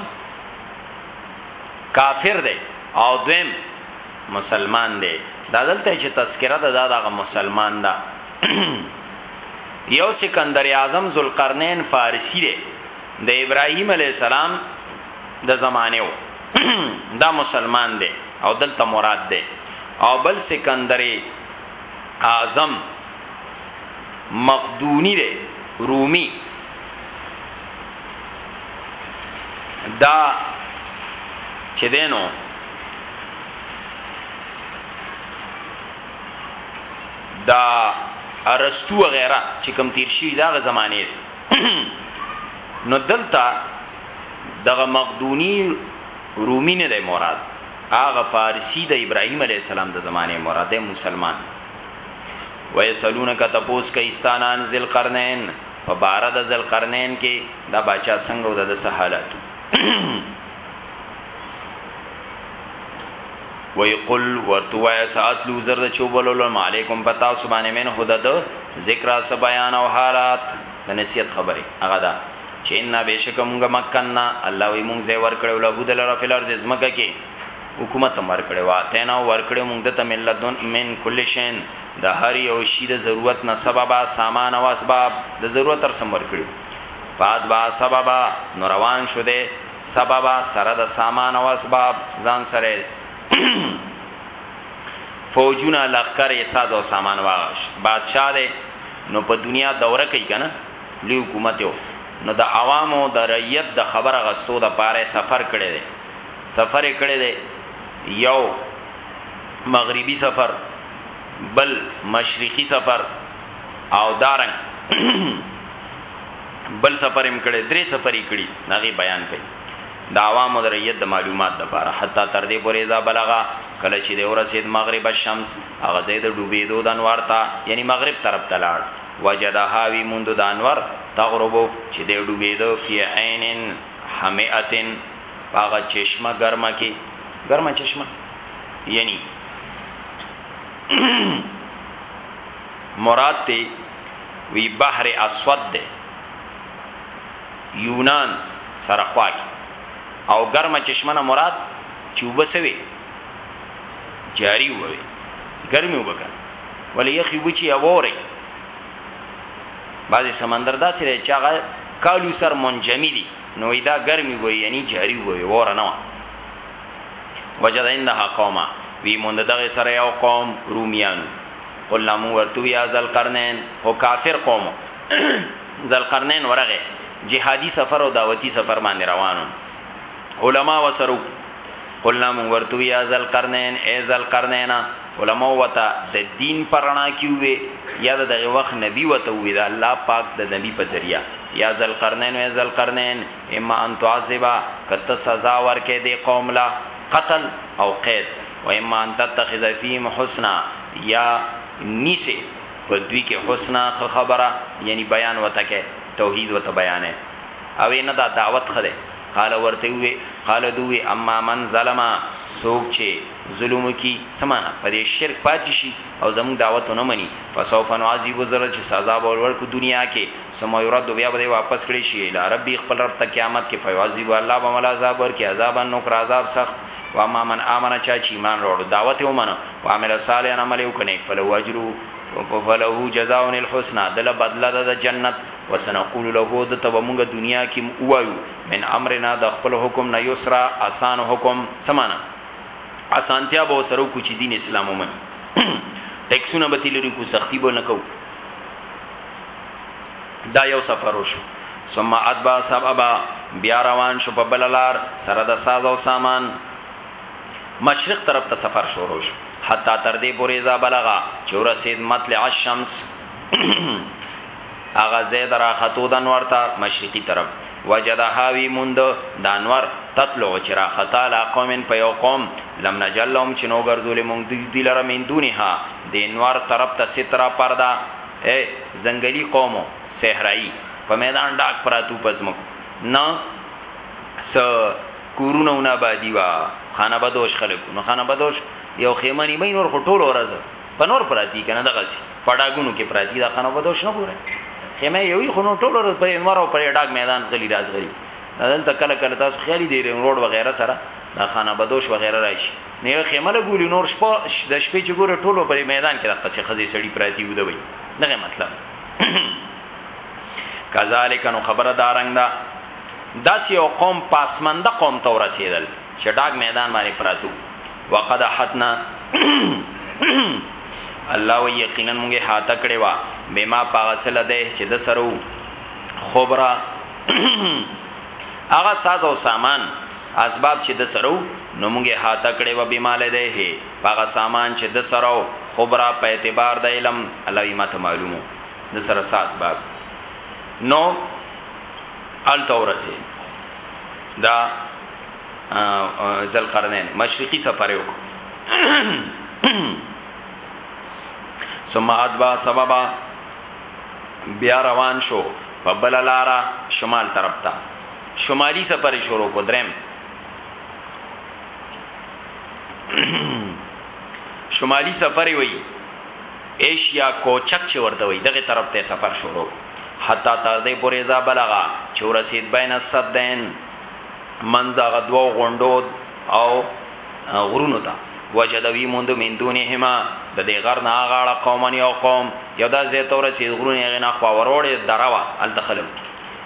کافر دی او دویم مسلمان دی دا دلته چې تذکره ده دا دغه مسلمان ده یو سکندر اعظم ذوالقرنین فارسی دی د ابراهیم علی السلام د زمانه و دا مسلمان دی او دلته مراد دی او بل سکندر اعظم مقدونی دی رومی دا چې دینو دا ارستو وغیرہ چې کم تیر شي دا غ زمانه نو دلته دغه مقدونی رومی نه دی مراد هغه فارسی د ابراهیم علی السلام د زمانه مراد دی مسلمان ویسلونک تپوس کایستانان ذل قرنین په بار د ذل قرنین کې دا بچا څنګه د حالت وی قل ورتوا سات لو زر چوبلل علیکم پتا سبحانه من حدد ذکر اس بیان او حالات د نصیحت خبره هغه دا چې ان بشکمږه مکننا الله وی مونږ زې ور کړو له دل رف الارض زمکه کې حکومت مر کړو وا تینا ور کړو مونږ د تملدن من کل شین د هر یو شی د ضرورت نه سبب سامان او اسباب د ضرورت تر سم ور کړو فاد با سببا نو روان شو دې سببا سره د سامان او اسباب ځان سره فوجونه لخر یې ساز او سامان واغش بادشاہ دې نو په دنیا دوره کوي کنه لوی حکومت یو نو د عوامو د رعیت د خبره غستو د پاره سفر کړي دي سفر کړي دي یو مغربي سفر بل مشرقي سفر او دارنګ بل سفر هم کړي درې سفرې کړي نغي بیان کړي د عوامو د رعیت د معلومات د پاره حتی تر دې پورې ځا بلغه کله چې د ورسید مغرب الشمس هغه زید ډوبېدو د انوار ته یعنی مغرب طرف ته لاړ وجدها وی مند د انوار تغربو چې د ډوبېدو فی عینن حمیاتن هغه چشمه ګرمه کې ګرمه چشمه یعنی مراد ترې وي بحر اسود دی یونان سره خوا کې او ګرمه چشمه نه مراد چې وبه سوي جاری ووي ګرمي وبکه ولې یخي وچی اوري بعضی سمندر دا سره چې هغه کالو سر منجمی دي نو دا ګرمي وي یعنی جاری ووي وور نه وجد عندها قوما وی مونږ دغه سره یو قوم رومیانو قلنا مون ورتو یا ذلقرنین خو کافر قوم ذلقرنین ورغه جهادي سفر او دعوتی سفر باندې روانو علما وسرو قلنا مون ورتو یا ذلقرنین ای ذلقرنین علما وتا د دین پرانا کیوي یا د دغه وخت نبی وته وی دا الله پاک د نبی په ذریعہ یا ذلقرنین یا ذلقرنین اما ان تعذبا کته سزا ورکې دی قوم لا قتل او قید و اما ان تتخذ فیهم حسنا یا نیسې په دوی کې حسنا ښه خبره یعنی بیان ورته کړې توحید ورته بیانې او یې نه دا دعوت ښه دی قال ورته ووې قال دوی ووې اما من ظلم څوک چې ظلم وکړي څه معنی په دې شرک پاتې شي او زموږ دعوت ونه مني فسوف نعذبه ضرر چې سزا به ورکړو دنیا کې ثم يرد بیا به واپس کړي شي الی ربي خپل رب ته قیامت کې فیعذب الله بمل عذاب ورکړي عذاب نوکر عذاب سخت و اما من امن چا چې ایمان وروړو دعوت ومنو و عمل صالحا عمل وکنه فلو اجرو فله جزاء الحسنى دله بدله د جنت وسنقول له د تب مونږه دنیا کې وایو من امرنا د خپل حکم نه یسرا آسان حکم سمانا اسانتیا به سره کو چې دین اسلام ومني ټیکسونه به تلری کو سختی به نکو دا یو سفر وشو ثم اتبع سببا بیا روان شو په بللار سره د ساز او سامان مشرق طرف ته سفر شروع شو حتی تر دې پورې ځا بلغا چې ورسید مطلع الشمس اغه زید را خطو د انور ته مشرقي طرف وجد هاوی موند د انور تطلع چې را خطا لا قوم په یو قوم لم نجلهم چې نو ګرځولې مونږ دی لره من دونها د انور طرف ته سترا پردا اې ځنګلي قومو صحرايي په میدان ډاګ پراتو پزمکو نه س کورونه ونه بادي وا خانه بدوش خلکو نو خانه بدوش یو خیمه نیمه نور خټول ورځ په نور پراتی کنه دغه سي پډاګونو کې پراتی دا خانه بدوش نه ګوره خیمه یو خو نو ټول ورځ په مر او پر ډاګ میدان غلی راز غلی دلته کله کله تاسو خیالي دی روډ وغیرہ سره دا خانه بدوش وغیرہ راشي نه یو خیمه لګولي نور شپه د شپې چې ګوره ټولو په میدان کې دغه څه خزي سړی پراتی وده وي دغه مطلب کذالک نو خبره دارنګ دا داس یو قوم پاسمنده قوم ته ورسېدل چې ډاګ میدان باندې پراتو وقد حتنا الله و یقینا موږ هاته کړي وا بما پاغسل ده چې د سرو خبره هغه ساز او سامان اسباب چې ده سره وو نو مونږ يې احاطه کړې وه، بما لديه، په هغه سامان چې ده سره وو، خبرا په اعتبار د علم، الله وي ماته معلوم وو ده سره څه اسباب دي نو هلته ورسېد دا ذلقرنین مشرقي سفر یو ثم ادبا سببا بیا روان شو په بل لارا شمال طرف ته شمالي سفر شروع کو درم شمالي سفر وی ایشیا کوچک چې ورته وی دغه طرف ته سفر شروع حتی تر دې پورې ځا بلغا چې ورسید بین الصدین منځ دا غدو غوندو او غرونو ته وجدوی موند من دونهما د دې غر نه غاړه قومن یو قوم یو دا زه تور سید غرونه غنا خو وروړې دروا التخلم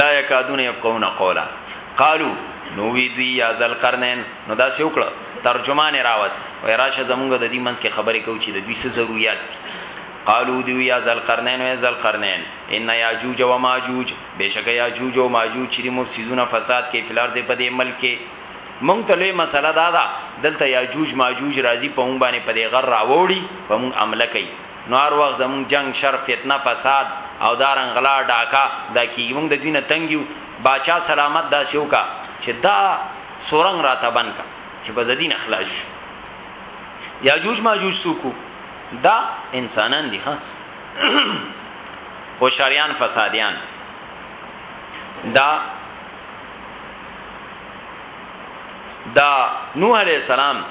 لا یکادون یفقهون قولا قالو نو وی دوی یا ذل قرنین نو دا څه وکړه ترجمان راوس و راشه زمونږ د دې منځ کې خبرې کو چې د دوی څه ضرورت دي قالو دیو یا ذل قرنین و ذل قرنین ان یاجوج و ماجوج بشک یاجوج و ماجوج چې مفسدون فساد کې فلار دې په دې ملک کې مونږ ته لوی مسله دا ده دلته یاجوج ماجوج راضی په مونږ باندې په دې غر راوړي په مونږ عمله کوي نو هر وخت زموږ جنګ، شر، فتنه، فساد او دا رنګ غلا، ډاکه دا کیږي. موږ د دوی نه تنګ یو. باچا سلامت داسې وکړه چې دا سورنګ راته بند کړه چې په زدی نه خلاص شو. یاجوج ماجوج څوک وو؟ دا انسانان دي ښا خوشاریان فسادیان دا دا نوح علیہ السلام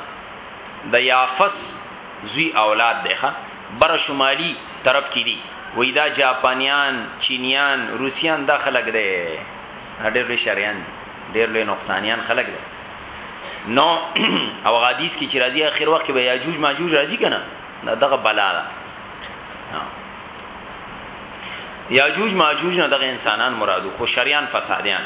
د یافس زوی اولاد دی ښه بره شمالی طرف کی دی وای دا جاپانیان چینیان روسیان دا خلک دی ډېر لوی شریان دي ډېر لوی نقصانیان خلک دي نو او غادیس کې چې راځي اخر وخت کې به یاجوج ماجوج راځي کنه دا دغه بلا ده یاجوج ماجوج نه دغه انسانان مرادو خو شریان فسادیان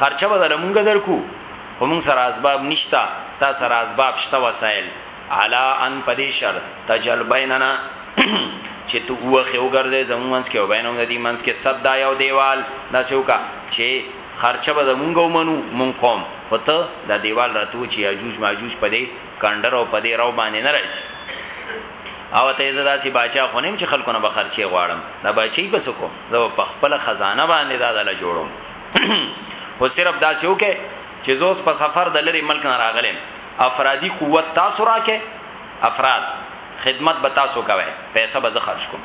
خرچه به درله مونږ درکو خو مونږ سره اسباب نشته تا سره اسباب شته وسایل علی ان په دې شرط تجل بیننا چې تو وخه وګرځي زمونږ منځ کې او بینهم د دې منځ کې صد دا یو دیوال دا سوکا چې خرچه به زمونږ ومنو مونږ قوم خو ته دا دیوال راتو چې یاجوج ماجوج په دې کندر او په دې راو باندې نه راځي او ته زدا سي باچا خونم چې خلکو نه بخرچي غواړم دا باچي بس کو زه په خپل خزانه باندې دا دل جوړوم خو صرف دا چې وکه چې زوس په سفر د لری ملک نه راغلم افرادی قوت تاسو راکه افراد خدمت به تاسو کوي پیسې به خرج کوم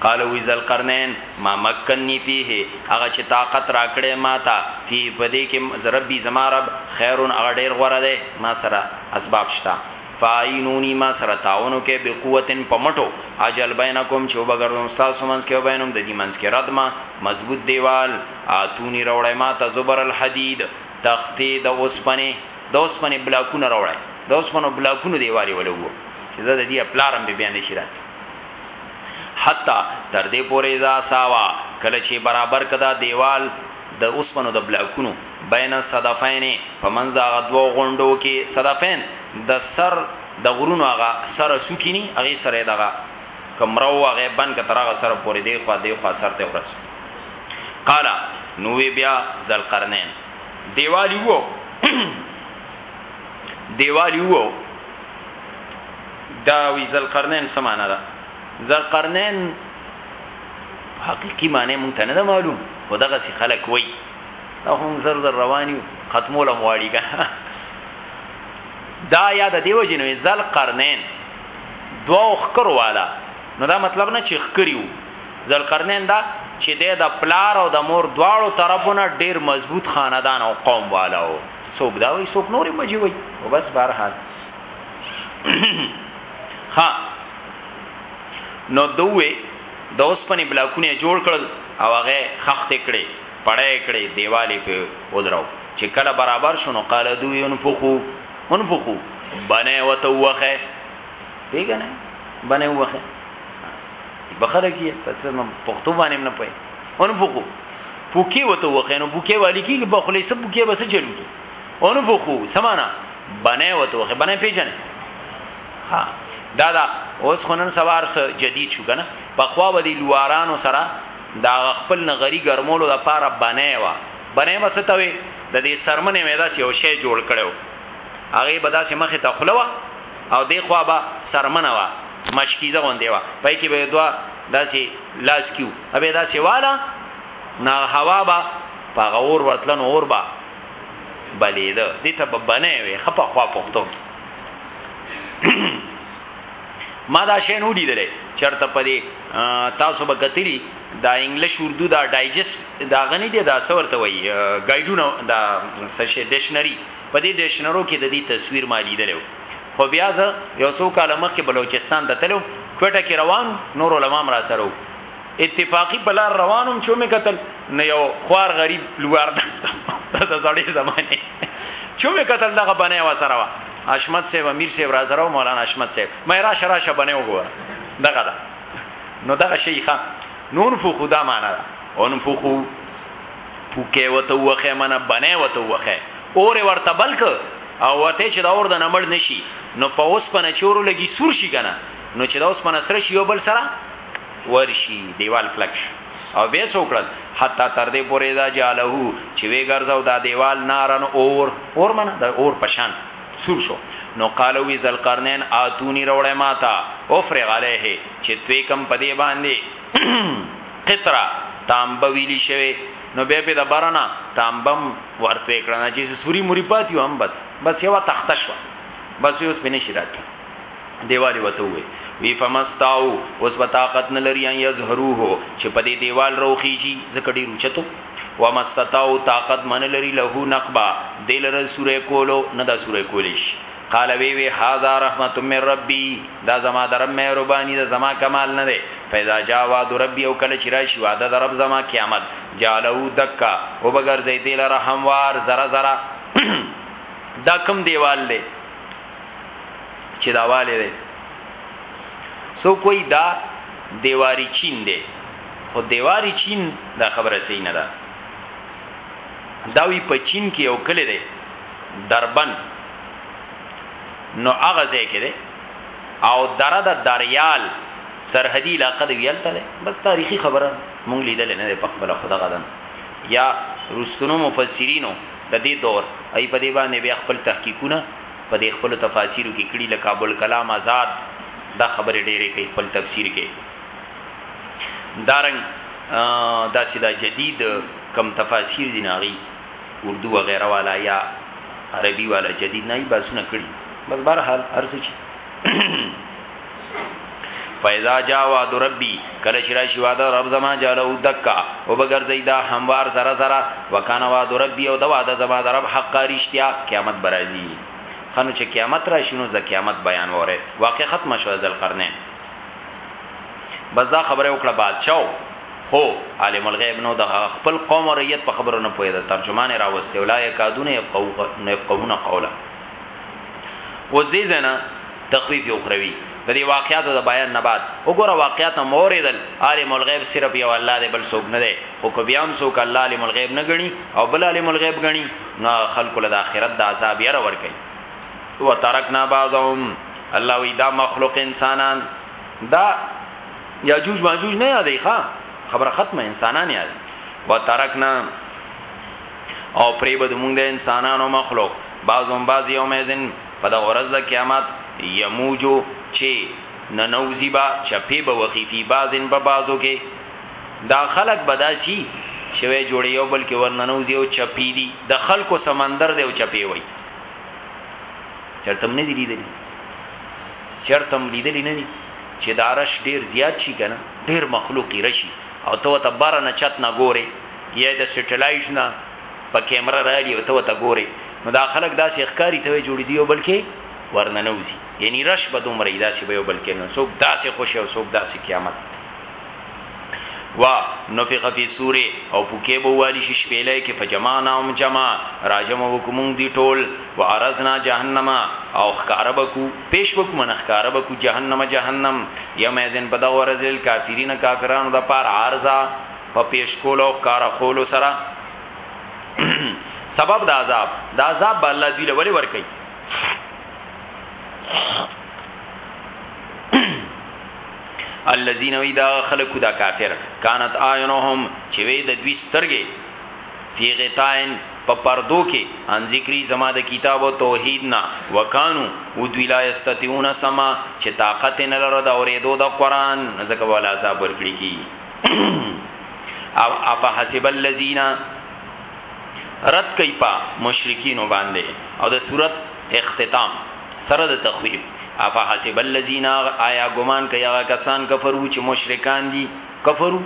قال ویز القرنین ما مکنی فیه هغه چې طاقت راکړې ما ته فی پدې کې ربي زما رب خیرون هغه ډیر غوړه ده ما سره اسباب شته فاعینونی ما سره تعاون وکړئ بقوة په مټو اجعل بینکم چې وبګردوم ستاسو منځ کې او بینهم د دې منځ کې ردما مضبوط دیوال آتونی راوړی ما ته زبر الحدید تختی د اوسپنې د اوسپنې بلاکونه راوړی د اوسپنو بلاکونو دیوال یې ولوو چې زه د دې پلارم به بیان شي رات حتی تر دې پورې ځا ساوا کله چې برابر کدا دیوال د اوسپنو د بلاکونو بین الصدفین په منځ د هغه دوو غونډو کې صدفین د سر د غرونو هغه سره سوکی ني هغه سره دغه کمرو هغه بن ک ترغه سره پورې دی خو دی خو سر ته ورس قال نو وی بیا ذل قرنین دیوالی وو دیوالی وو دا وی ذل قرنین سمانه ده ذل قرنین حقيقي معنی مونږ ته نه معلوم خدغه سي خلک وای دا هم زر زر رواني ختمول هم واړي کا دا یا د دیو جنو زل قرنین دوه خکر والا نو دا مطلب نه چې خکریو زل قرنین دا چې د پلار او د مور دواړو طرفونه ډیر مضبوط خاندان او قوم والا وو څوک دا وای څوک نورې مجي وای او بس بهر حال ها نو دوی د اوسپنې بلاکونه جوړ کړل او هغه خخت کړي پړه یې کړې دیوال یې پرې ودراو چې کله برابر شو نو قال دوی انفخو انفخو بنه وته وخه پیګنه بنه وخه بخره کیه پس ما پښتو باندې نه پي انفخو پوکی وته وخه نو پوکی والی کی په خلی سب پوکی بس چلو کی انفخو سمانا بنه وته وخه بنه پیژنه ها دا دا اوس خنن سوار سره جدید شو کنه په خوا ودی لوارانو سره د هغه خپل نغري ګرمولو د پاره بنه وه، بنه به څه ته وې، د دې څرمنې نه به داسې یو شی جوړ کړی و، هغې به داسې مخې ته خوله وه او دې خوا به څرمنه وه، مشکیزه غوندې وه، پای کې به یې دوه داسې لاسکي وو، هغه به یې داسې واله، نو هغه هوا به په هغه اور ورتله، نو اور به بلېده، دې ته به بنه وې، ښه پخوا پښتو کې. ما دا شی نه و لیدلی، چېرته په دې. تاسو به کتلی دا انګلیش اردو دا ډایجست دا غنی دی دا سور ته وای ګایډونه دا سشه ډیکشنری په دې ډیکشنرو کې د دې تصویر مالی درو خو بیا زه یو څو کال مخکې بلوچستان ته تلم کوټه کې روانو نور علما را سره اتفاقی بلار روانم چې مې قتل نه یو خوار غریب لوار دسته د زړې زمانه چې مې قتل دغه بنه وسره وا اشمت صاحب امیر صاحب را سره مولانا اشمت صاحب مې راشه راشه بنه وګوره دغه دا نو دغه شیخه نون فو خدا معنا ده اون فو خو پوکه وته وخه منه بنه وته وخه اور ورته بلک او ورته چې دا اور د نمړ نشي نو په اوس پنه چورو لګي سور شي کنه نو چې دا اوس پنه سره شي یو بل سره ورشي دیوال کلک شي او به سوکړل حتی تر دې پورې دا جاله چې وی ګرځاو دا دیوال نارن اور اور منه د اور پشان سور شو نو قال وی ذل قرنین اتونی روړې ماتا او فرغ علیه چې توی کم پدی باندې قطرا تامب ویلی شوی نو به په د برنا تامبم ورته کړنه چې سوري مری پاتیو هم بس بس یو تخته شو بس اوس بنه شرات دیوالی وته وی وی فمستاو اوس بطاقت نه لري ان یظهروه چې په دې دیوال روخیږي زکه ډیر اوچتو وما استطاعو طاقت من لري له نقبا دل ر سوره کولو نه دا سوره کولیش قال وی وی هاذا رحمت من ربي دا زما در مهرباني دا زما کمال نه ده فاذا جاء وعد ربي او کله چې راشي وعده در رب زما قیامت جالو دکا او بغیر زیدل رحموار زرا زرا دا کم دیوال ده چې دا والي دی سو کوئی دا دیواری چین دی خو دیواری چین دا خبره صحیح نه ده دا وی په چین کې یو کلی دی دربن نو هغه ځای کې دی او دره د دریال سرحدي علاقه دی ویلته ده بس تاریخي خبره مونږ لیدل نه په خپل خدا غدن یا رستنو مفسرینو د دې دور ای په دې باندې بیا خپل تحقیقونه په دې خپلو تفاسیرو کې کړي لکه ابوالکلام ازاد دا خبرې ډېرې کوي خپل تفسیر کې دارنګ دا سیدا جدید کم تفاسیر دي ناغي اردو وغیرہ والا یا عربي والا جدید نه باسونه کړي بس بهر حال هر څه فاذا جاء وعد ربي کله چې راشي وعده رب زما جاله دکا او بغیر زیدا هموار سره سره وکانه وعد ربي او د وعده زما د رب حق رښتیا قیامت برازي خنو چې قیامت راشي نو د قیامت بیان وره واقع ختم شو ذل قرنین بس دا خبره وکړه بادشاہ هو عالم الغیب نو د خپل قوم او ریت په خبرو نه پوهه د ترجمان راوسته ولای کادونه یفقهو نه یفقهونه قولا وزي زنا تخفیف اخروی د دې واقعاتو د بیان نه بعد وګوره واقعات موریدل عالم الغیب صرف یو الله دی بل څوک نه دی خو کو بیا هم څوک الله عالم الغیب نه غني او بل عالم الغیب غني نه خلق له اخرت د عذاب یې را ور کوي وترکنا بعضهم الله وی دا مخلوق انسانان دا یاجوج ماجوج نه یادې ښا خبره ختمه انسانان یاد وترکنا او پری بد مونږ د انسانانو مخلوق بعضهم بعض یومئذن په دغه ورځ د قیامت یموجو چی ننوزی با چپی به وخی فی بعضن په بعضو کی دا خلق به داسی شوی جوړی یو بل کی ورننوزی او چپی دی د خلقو سمندر دی او چپی وی چرتم ندی لیدلی چرتم لیدلی ندی چې دارش ډیر زیات شي کنه ډیر مخلوقی رشي او تو ته بار نه چت نه ګوري یی د سټلایټ نه په کیمره رالی او ته ورته ګوری نو دا خلک داسی ښکاری ته وایی جوړیدی یو بل کی ورننوزی یعنی رش به دومره یی داسی به یو بل کی نو څوک داسی خوشی او څوک داسی قیامت و نفخ فی الصور او پوکی به والی شی شپیلی کی فجمعناهم جمعا راجمع به کو مونږ دوی ټول و عرضنا جهنم او ښکاره به کو پیش به کو معنی ښکاره به کو جهنم جهنم یومئذ په دغه ورځ للکافرین کافرانو دپاره عرضا په پیش کولو او ښکارا کولو سره سبب د عذاب د عذاب به الله دوی له ولې ور کوي الذين اذا خلقوا دا کافر كانت اعينهم چې وې د دوی سترګې فی غطائن په پردو کې ان ذکری زما د کتاب او توحید نه وکانو او دوی لا استتیون سما چې طاقت نه لره د اورېدو د قران ځکه ولا عذاب ورکړي کی او افحسب الذین رد کوي په مشرکین باندې او د صورت اختتام سره د تخویب افا حسب الذین آیا ګمان کوي هغه کسان کفرو چې مشرکان دي کفرو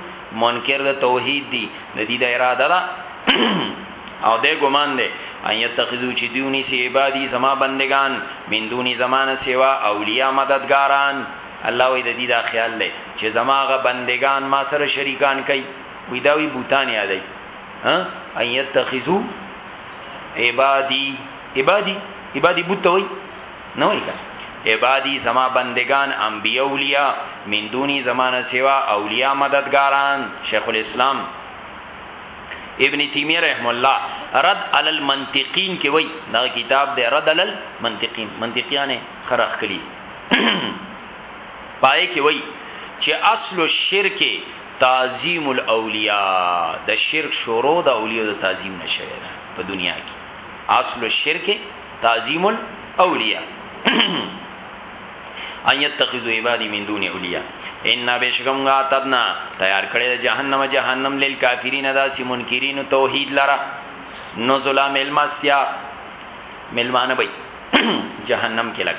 منکر د توحید دي د دې د اراده ده او د ګمان ده ان یتخذو چې دیونی سی عبادی زما بندگان من دونی زمانه سیوا اولیاء مددگاران الله وایي ددی دا خیال دی چه زما هغه بندګان ما سره شریکان کوي وی دا وی بوتان یادوي ها ان یتخذو عبادی عبادی عبادی بوت وی نه وی کا عبادی زما بندگان انبیاء اولیاء من دونی زمانه سوا اولیاء مددگاران شیخ الاسلام ابن تیمیه رحم الله رد علی المنطقین کې وای دا کتاب دی رد علی المنطقین منطقیانه خرخ کړي پای کې وایي چې اصل الشرک تعظیم الاولیاء د شرک شروع د اولیاء د تعظیم نشوي په دنیا کې اصل الشرک تعظیم الاولیاء ان يتخذوا عبادي من دون اولياء ان بشکم غاتدنا تیار کړی د جهنم جهنم لیل کافرین ادا سی منکرین توحید لرا نزلا ملمستیا ملمانه بی جهنم کې لګ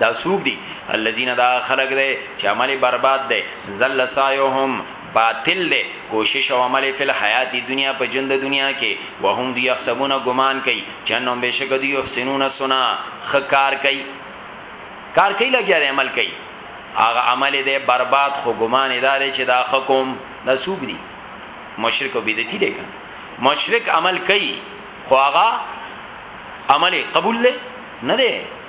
دا سوق دي الذين دا خلق دي چې عمل برباد دي زل سایهم باطل دي کوشش او عمل فل حیات دنیا په ژوند دنیا کې وهم دي يحسبون ګمان کوي چنهم بشک دي يحسنون سنا خکار کوي کار کوي لګیا دي عمل کوي هغه عمل دي برباد خو ګمان ادارې چې دا حکم دا سوق دي مشرک او بدعتي دي کنه مشرک عمل کوي خو هغه عمل قبول نه دی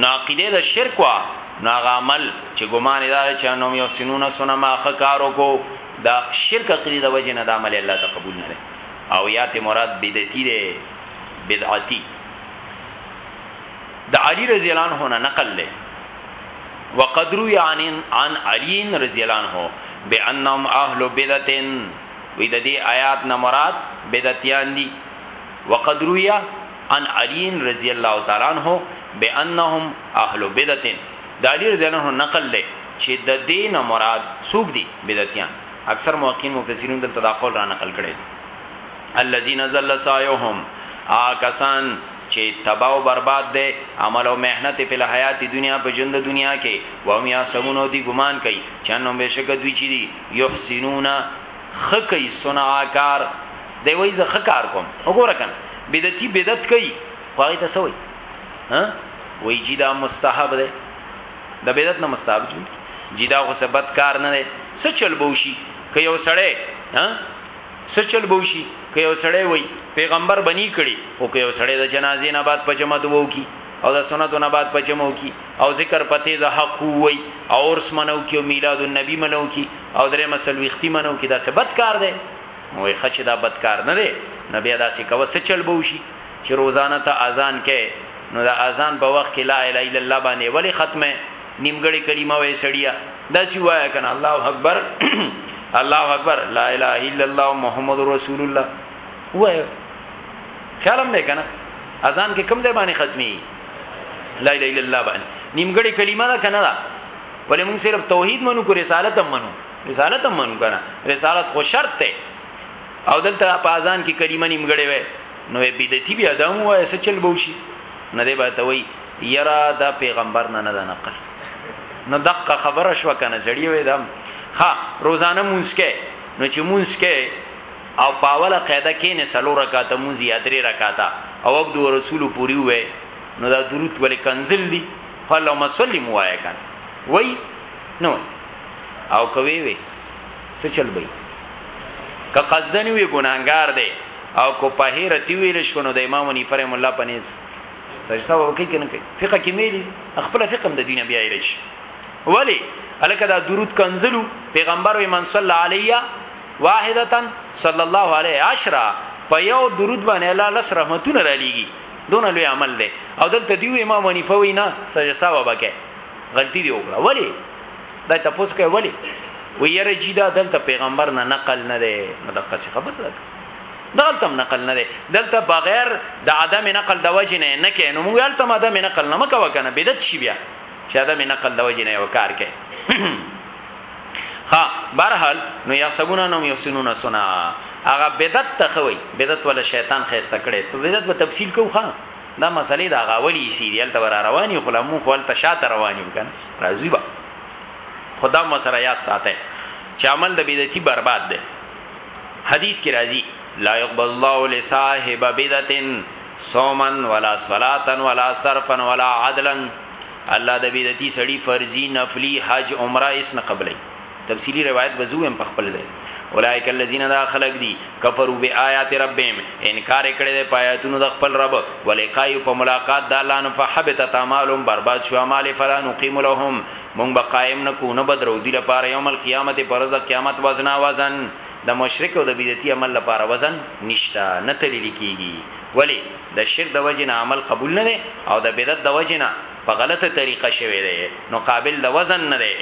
نو عقیده د شرک وه نو هغه عمل چه ګمان یې داده چه انهم یحسنون صنما ښه کار وکړو د شرک عقیدې د وجې نه دا عمل الله ته قبول نه دی او یا ترې مراد بدعتي دی بدعتي د علی رضی الله عنه نه نقل دی وقد روي عن عن علي رضی الله عنه بانهم اهل بدعت وې د دې آیات نه مراد بدعتيان دي وقد روي عن علی رضی الله تعالی عنه بانهم اهل بدعت د علی رضی الله عنه نقل ده چې د دین مراد سوق دي بدعتيان اکثر موقین مفسرین دلته دا قول را نقل کړي الذين زل سعيهم آکسان چې تباہ او برباد دي عمل او مهنت په حیات دنیا په ژوند دنیا کې و هم یا سمونو دي ګمان کوي چې نو بشک دوی چې دي یحسنون ښه کوي صنعا کار دی وای زه ښه کار کوم وګوره کنه بدعتي بدعت کوي خو هغه ته سوي ها وای چې دا مستحب دی د بدعت نه مستحب جوړ چې دا خو سبت کار نه دی څه چل بوشي که یو سړی ها څه چل بوشي که یو سړی وای پیغمبر بنی کړي خو که یو سړی د جنازې نه بعد په جمع دوو کی او د سنتو نه بعد په جمعو کی او ذکر په تیز حق وای او ورس منو کی او میلاد النبی منو کی او درې مسل ویختی منو کی دا سبت کار دی نو وای خچ دا بد کار نه دی نو بیا دا سی کوه څه چل بو شي چې روزانه ته اذان کې نو دا اذان په وخت کې لا اله الا الله باندې ولی ختمه نیمګړی کلمه وای سړیا دا سی وای کنه الله اکبر الله اکبر لا اله الا الله محمد رسول الله وای خیال هم نه کنه اذان کې کم ځای باندې ختمي لا اله الا الله باندې نیمګړی کلمه نه کنه دا ولې موږ صرف توحید منو کو رسالت هم منو رسالت هم منو کنه رسالت خو شرط ته او دلته په اذان کې کلمه نیمګړې وای نو بدعتي بیا دمو وای څه چل بوشي نه دی به ته وای یرا دا پیغمبر نه نه نقل نو دقه خبره شو کنه زړی وې دم ها روزانه مونږ کې نو چې مونږ کې او په اوله قاعده کېنې څلور رکعته لمونځ يا درې رکعته او عبد ورسوله پورې ووايې نو دا درود ولې کنزل دي خو اللهم صل مو وايه کنه وای نو او کوي وي څه چل وي که قصدن وي ګناګار دی او کو په هیرتی ویل شو نو د امام ونی فرم الله پنيز سجده وکي کنه کوي فقہ کې ملي خپل فقہ د دین بیا ایرش ولی الکه دا درود کنزلو پیغمبر وي من صلی علیه واحدتا صلی الله علیه عشرا په یو درود باندې الله لس رحمتونه را لېږي دونه لوی عمل دی او دلته دیو امام حنیفه وینا سجده ساوا بکه غلطی دی وکړه ولی دا تاسو کوي ولی و یره جی دا دلته پیغمبر نه نقل نه دی نو دا قصې خبر ده دلته نقل نه دی دلته بغیر د عدم نقل د وجه نه نه کینو موږ دلته عدم نقل نه مکو کنه بدعت شی بیا چې عدم نقل د وجه نه وکړ کې ها برحال نو یحسبون انهم یحسنون صنع هغه بدعت ته خوي بدعت ولا شیطان خیسته کړي په بدعت په تفصیل کو ها دا مسلې دا غاولي سي دی الته ور رواني خلمو خپل ته شاته رواني وکړه راضي با خدا مسره یاد ساته چې عمل د بدعتي برباد دی حدیث کې راځي لا يقبل الله لصاحب بدعه صوما ولا صلاه ولا صرفا ولا عدلا الله د بدعتی سړی فرضی نفلی حج عمره هیڅ نه قبلی تفصیلی روایت به زویم په خپل ځای اولایک الذین دا خلق دی کفروا بیاات ربهم انکار کړي د پایاتونو د خپل رب ولقای په ملاقات د الله نه فحبت تعمالهم برباد شو اعمال فلا نقیم لهم مونږ به قائم نکو نه بدرو دی لپاره یوم القیامت پرز قیامت وزن وزن د مشرک او د بدعتي عمل لپاره وزن نشتا نه تللی کیږي ولی د شرک د وجې نه عمل قبول نه دی او د بدعت د وجې نه په غلطه طریقه شوی دی نو قابل د وزن نه دی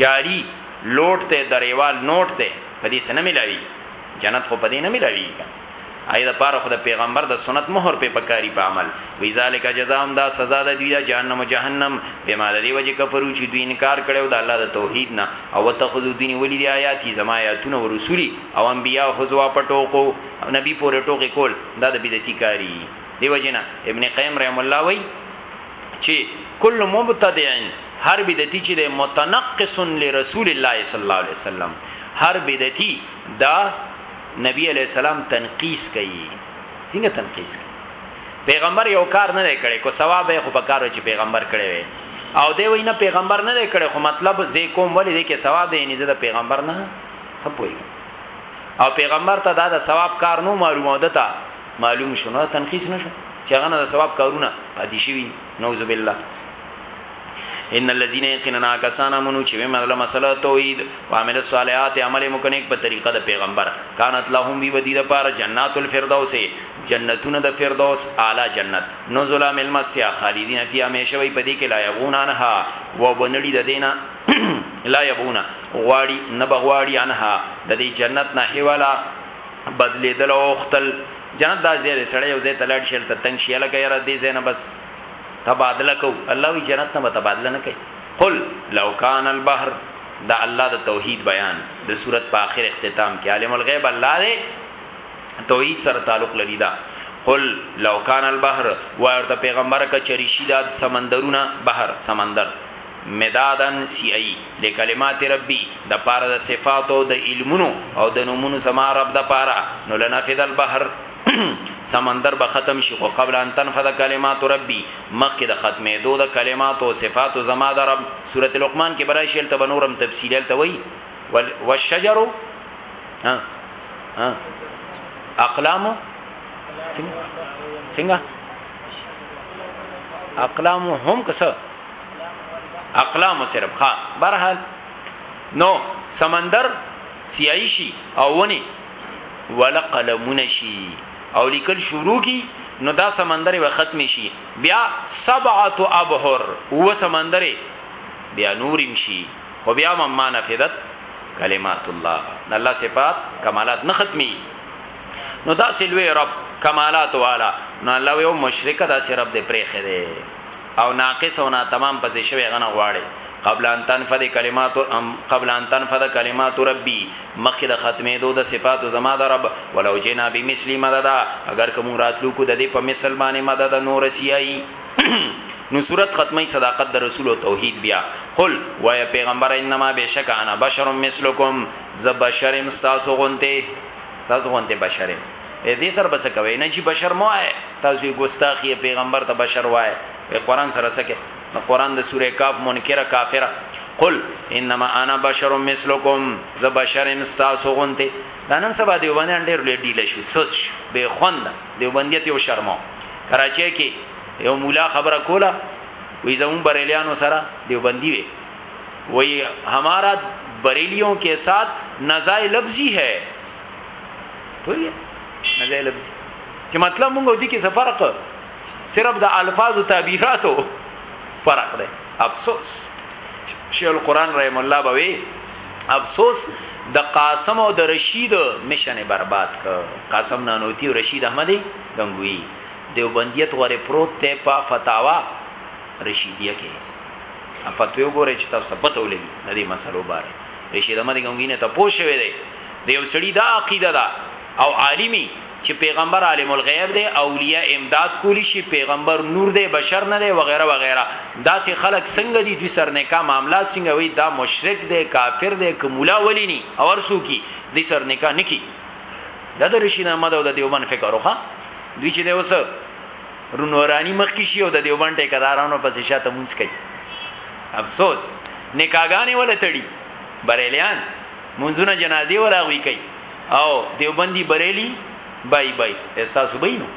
جاری لوټ ته دریوال نوټ ته په دې سره ملاوي جنت خو په دې نه ملاوي اې د پاره خو د پیغمبر د سنت مہر په پکاري په عمل وی ذالک جزاهم دا سزا د دوی د جهنم جهنم په ما د دې وجه کفرو چې دوی انکار کړو د الله د توحید نه او تخذو دین ولې آیاتی زما آیاتونه او رسولي او انبیاء حضوا په ټوقو نبی پورې ټوقې کول دا د بدعتی کاری دیو جنا ابن قیم رحم الله وی چی کل مبتدعن هر بدعتی چې د متنقص لرسول الله صلی الله علیه وسلم هر بدعتی دا نبی علیہ السلام تنقیس کوي څنګه تنقیس کوي پیغمبر یو کار نه کړي کو ثواب یې خو په کارو چې پیغمبر کړي وي او دی وینا پیغمبر نه کړي خو مطلب زه کوم ولې دې کې ثواب یې نه زده پیغمبر نه خپوي او پیغمبر ته دا د ثواب کار نو معلومه ده تا معلوم شونه تنقیس نشو چې هغه نه د ثواب کارونه پاتې شي نوذ بالله ان الذين يقيننا کسان امنو چې به مله مسله توحید او عمل صالحات عمل مکنیک په طریقه د پیغمبر کانت لهم بی ودی د پار جنات الفردوس جنتونه د فردوس اعلی جنت نزل من المسیا خالدین فی همیشه وی پدی کې لا یبون انها و بنړي د دینه لا یبون غواړي نه بغواړي انها د دې جنت نه هیواله بدلیدل او ختل جنت دا زیره سړی او زیت لاړ شل ته تنگ شي لکه یاره دې زینه بس تبادله کو الله وی جنت نه تبادله نه کوي قل لو کان البحر دا الله د توحید بیان د صورت په اخر اختتام کې عالم الغیب الله دی توحید سره تعلق لري دا قل لو کان البحر ورته پیغمبر کا چریشی دا سمندرونه بحر سمندر مدادا سی ای لکلمات ربی د پاره د صفاتو د علمونو او د نومونو زما رب د پاره نو لنفد البحر سمندر به ختم شي خو قبل ان تنفد کلمات ربی مخکې د ختمې دو د کلمات او صفات زما د رب سوره لقمان کې برای شیل تبنورم تفصیل ته وای والشجر ها ها اقلام څنګه څنګه اقلام هم کسه اقلام صرف ښا برحال نو سمندر سیاهی شي او ونی ولا قلمونه شي او لیکل شروع کی نو دا سمندر و ختم شي بیا سبعه ابحر هو سمندر بیا نورم شي خو بیا مما نفدت کلمات الله الله صفات کمالات نه ختمي نو دا سلوی رب کمالات والا نو الله یو مشرک دا سی رب دې پرېخه دې او ناقص او ناتمام پسې شوی هغه نه غواړي قبل ان تنفذ کلمات قبل ان تنفذ کلمات ربي مخکې د ختمې دو د صفات زما د رب ولو جنا بمثلی مدد اگر کوم راتلو کو د دې په مثل باندې مدد نور سیایي نو صورت ختمي صداقت د رسول او توحید بیا قل وای پیغمبر انما بشک انا بشر مثلکم ز بشرم استاسو غونته استاسو غونته بشرم اې دې سر بس کوي نه چې بشر مو آئے تاسو یې ګستاخی پیغمبر ته بشر وای په قران سره سکه نو قران د سوره کاف منکر کافر قل انما انا بشر مثلکم ز بشر مستاسو غنته دا نن سبا دی باندې ډېر لوی ډیل شو سس به خوند دی باندې ته شرمو کراچۍ کې یو مولا خبره کوله وی زمون بریلیانو سره دی باندې وی وی ہمارا بریلیوں کے ساتھ نزاع لفظی ہے پوهیږئ نه ځای لفظ چې مطلب موږ دي کې څه فرق صرف د الفاظ او تعبیراتو فرق دی افسوس شیخ القران رحم الله بوي افسوس د قاسم او د رشید مشن برباد ک قاسم نانوتی او رشید احمدی غنگوی دیوبندیت غره پروت ته په فتاوا رشیدیه کې فتوی وګوره چې تاسو پته ولګي د دې مسلو باره رشید احمدی غنگوی نه ته پوښوي د یو سړي دا عقیده ده او عالمی چې پیغمبر عالم الغیب دی اولیاء امداد کولی شي پیغمبر نور دی بشر نه دی وغیرہ وغیرہ دا سه خلق څنګه دي دوی سرنکا معاملات څنګه وي دا مشرک دی کافر دی ک مولا ولینی اور سو کی دوی سرنکا نکی دا د رشید احمد او د دیوبند فکر وخه دوی چې دی وس رونورانی مخ کې شي او د دیوبند ټیکدارانو پس شاته مونږ کوي افسوس نکاګانې ولا تړي بریلیان منځونه جنازې ولا هغوی کوي او دیوبندي بریلی بای بای احساسو بای نو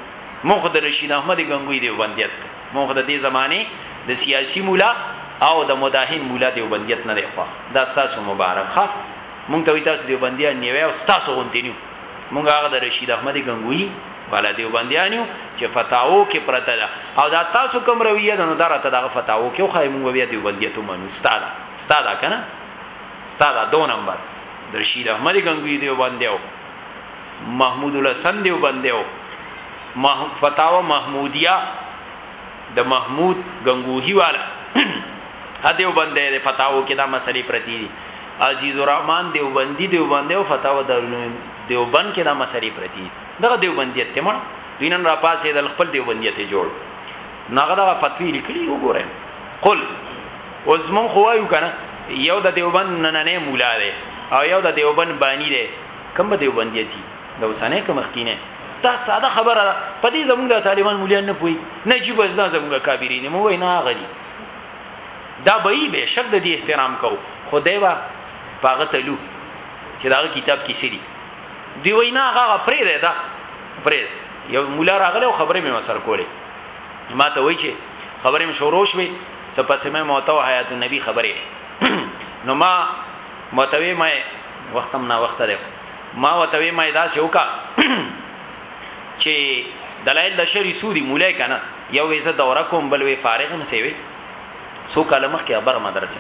مونږ خو د رشید احمد غنگوی دیوبندیت دی مونږ خو د دې زمانه د سیاسي مولا او د مداهن مولا دیوبندیت نه دی خوښ دا تاسو مبارک ښه مونږ ته وی تاسو دیوبندیان نیوي او تاسو غونتی نیو مونږ هغه د رشید احمد غنگوی والا دیوبندیان یو چې فتاوو کې پرته ده او دا تاسو کوم رویه ده نو دا راته دغه فتاوو کې خو مونږ بیا دیوبندیت منو ستاده ستاده کنه ستا دا دو نمبر د شیر احمد غنگوی دیو باندیو محمود الحسن دیو باندیو مح... فتاوا محمودیه د محمود غنگوهی والا هدیو باندې د فتاوا کې دا مسلې پرتی دي عزیز الرحمن دیوبندی دیوبندی او فتاوا دارالعلوم دیوبند کې دا مسلې پرتی دي دغه دیوبندیت ته مړ دینن را پاسې د خپل دیوبندیت جوړ ناغه دا فتوی لیکلی وګورئ قل اوس مونږ خو وایو کنه یو د دیوبند نننې مولا دی او یو د دیوبند بانی دی کوم به دیوبندی دي د اوسانه کوم مخکینه دا ساده خبره ده په دې زمونږ د طالبان مولیا نه پوي نه چې بس دا زمونږ کابرین مو وای نه غلي دا به یې به شک د دې احترام کو خدای وا پاغه تلو چې دا کتاب کې سړي دی وای نه هغه پرې ده دا پرې یو مولا راغله خبره مې وسر کوله ما ته وای چې خبره مې شروع شوه سپسې مې موتو حیات النبی خبرې نو ما متوي مې وختم نه وخت دی ما وتوي مې دا سې وکا چې دلایل د شری سودی مولای کنه یو وې زه دوره کوم بل وې فارغ هم سیوي سو کاله مخکې خبر مدرسه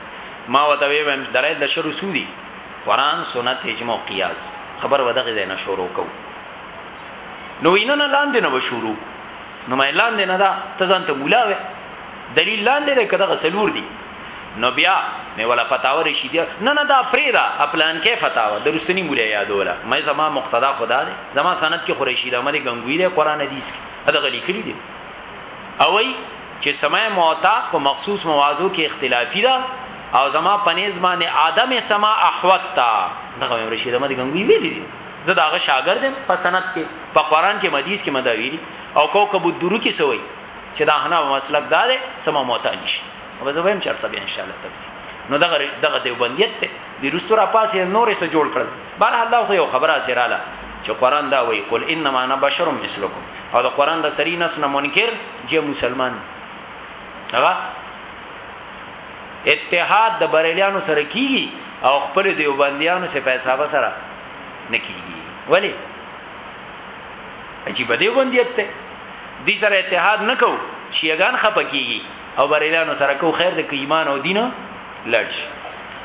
ما وتوي مې دلایل د شری سودی قران سنت اجماع قیاس خبر ودغه نه شروع کو نو ویننه لاندې نه شروع نو مې لاندې نه دا ته ځان ته مولا وې دلیل لاندې ده کده غسلور دي نو بیا مې ولا فتاوا رشیدیه نه نه دا پریدا خپلان کې فتاوا درستنی مولا یادوله مې زما مقتدا خدا ده زما سند کې خورشید احمد غنگوی ده قران حدیث کې دا غلی کړی دي او ای چې سماع موتا په مخصوص موازو کې اختلافي ده او زما پنيز باندې ادم سما احوت تا دغه رشید احمد غنگوی ویلي دي زه داغه شاګرد په سند کې په قران کې مدیس کې مداویری او کوکب الدرو کې سوی چې دا حنا مسلک دا دی سم موتا نشي او زه ویم چرته به ان شاء الله تفصیل نو دغه دغه دیوبندیت ته د رسو را پاسې نورې سره جوړ کړل بهر الله خو یو خبره سراله چې قران دا وایي قل انما انا بشر مثلکم او دا قران دا سری نس نه منکر چې مسلمان هغه اتحاد د بریلیانو سره کیږي او خپل دیوبندیانو سره پیسابه سره نکیږي ولی عجیب دیوبندیت ته دوی سره اتحاد نه کو شیعگان خپه کیږي او بریلیانو سره کو خیر د ایمان او دین لړش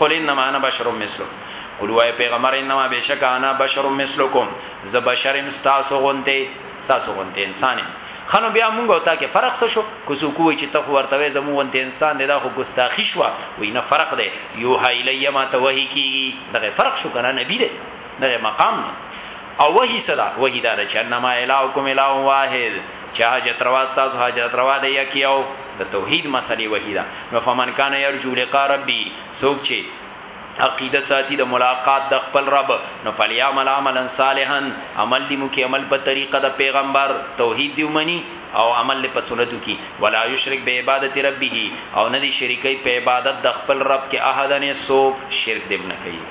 قل انما انا بشر مثلکم قل وای پیغمبر انما بشک انا بشر مثلکم ز بشرم تاسو غونته تاسو غونته انسان خنو بیا مونږ او تا کې فرق څه شو کو سو کوی چې تخو ورته وې زمو غونته انسان دی دا خو ګستاخی شو وې نه فرق دی یو هایلی ما ته وਹੀ کی دغه فرق شو کنه نبی دی دغه مقام نه او وحی څه ده؟ وحی دا ده چې انما الهکم اله واحد چې حاجت روا تاسو حاجت روا دی یک یو د توحید مسلې وحی ده نو فمن کان یرجو لقاء ربی سوک چې عقیده ساتي د ملاقات د خپل رب نو فلیعمل عملا صالحا عمل دی مو کې عمل په طریقه د پیغمبر توحید دی ومني او عمل په سنتو کې ولا یشرک به عبادت ربه او نه دی شریکي په عبادت د خپل رب کې احد نه سوک شرک دی نه کوي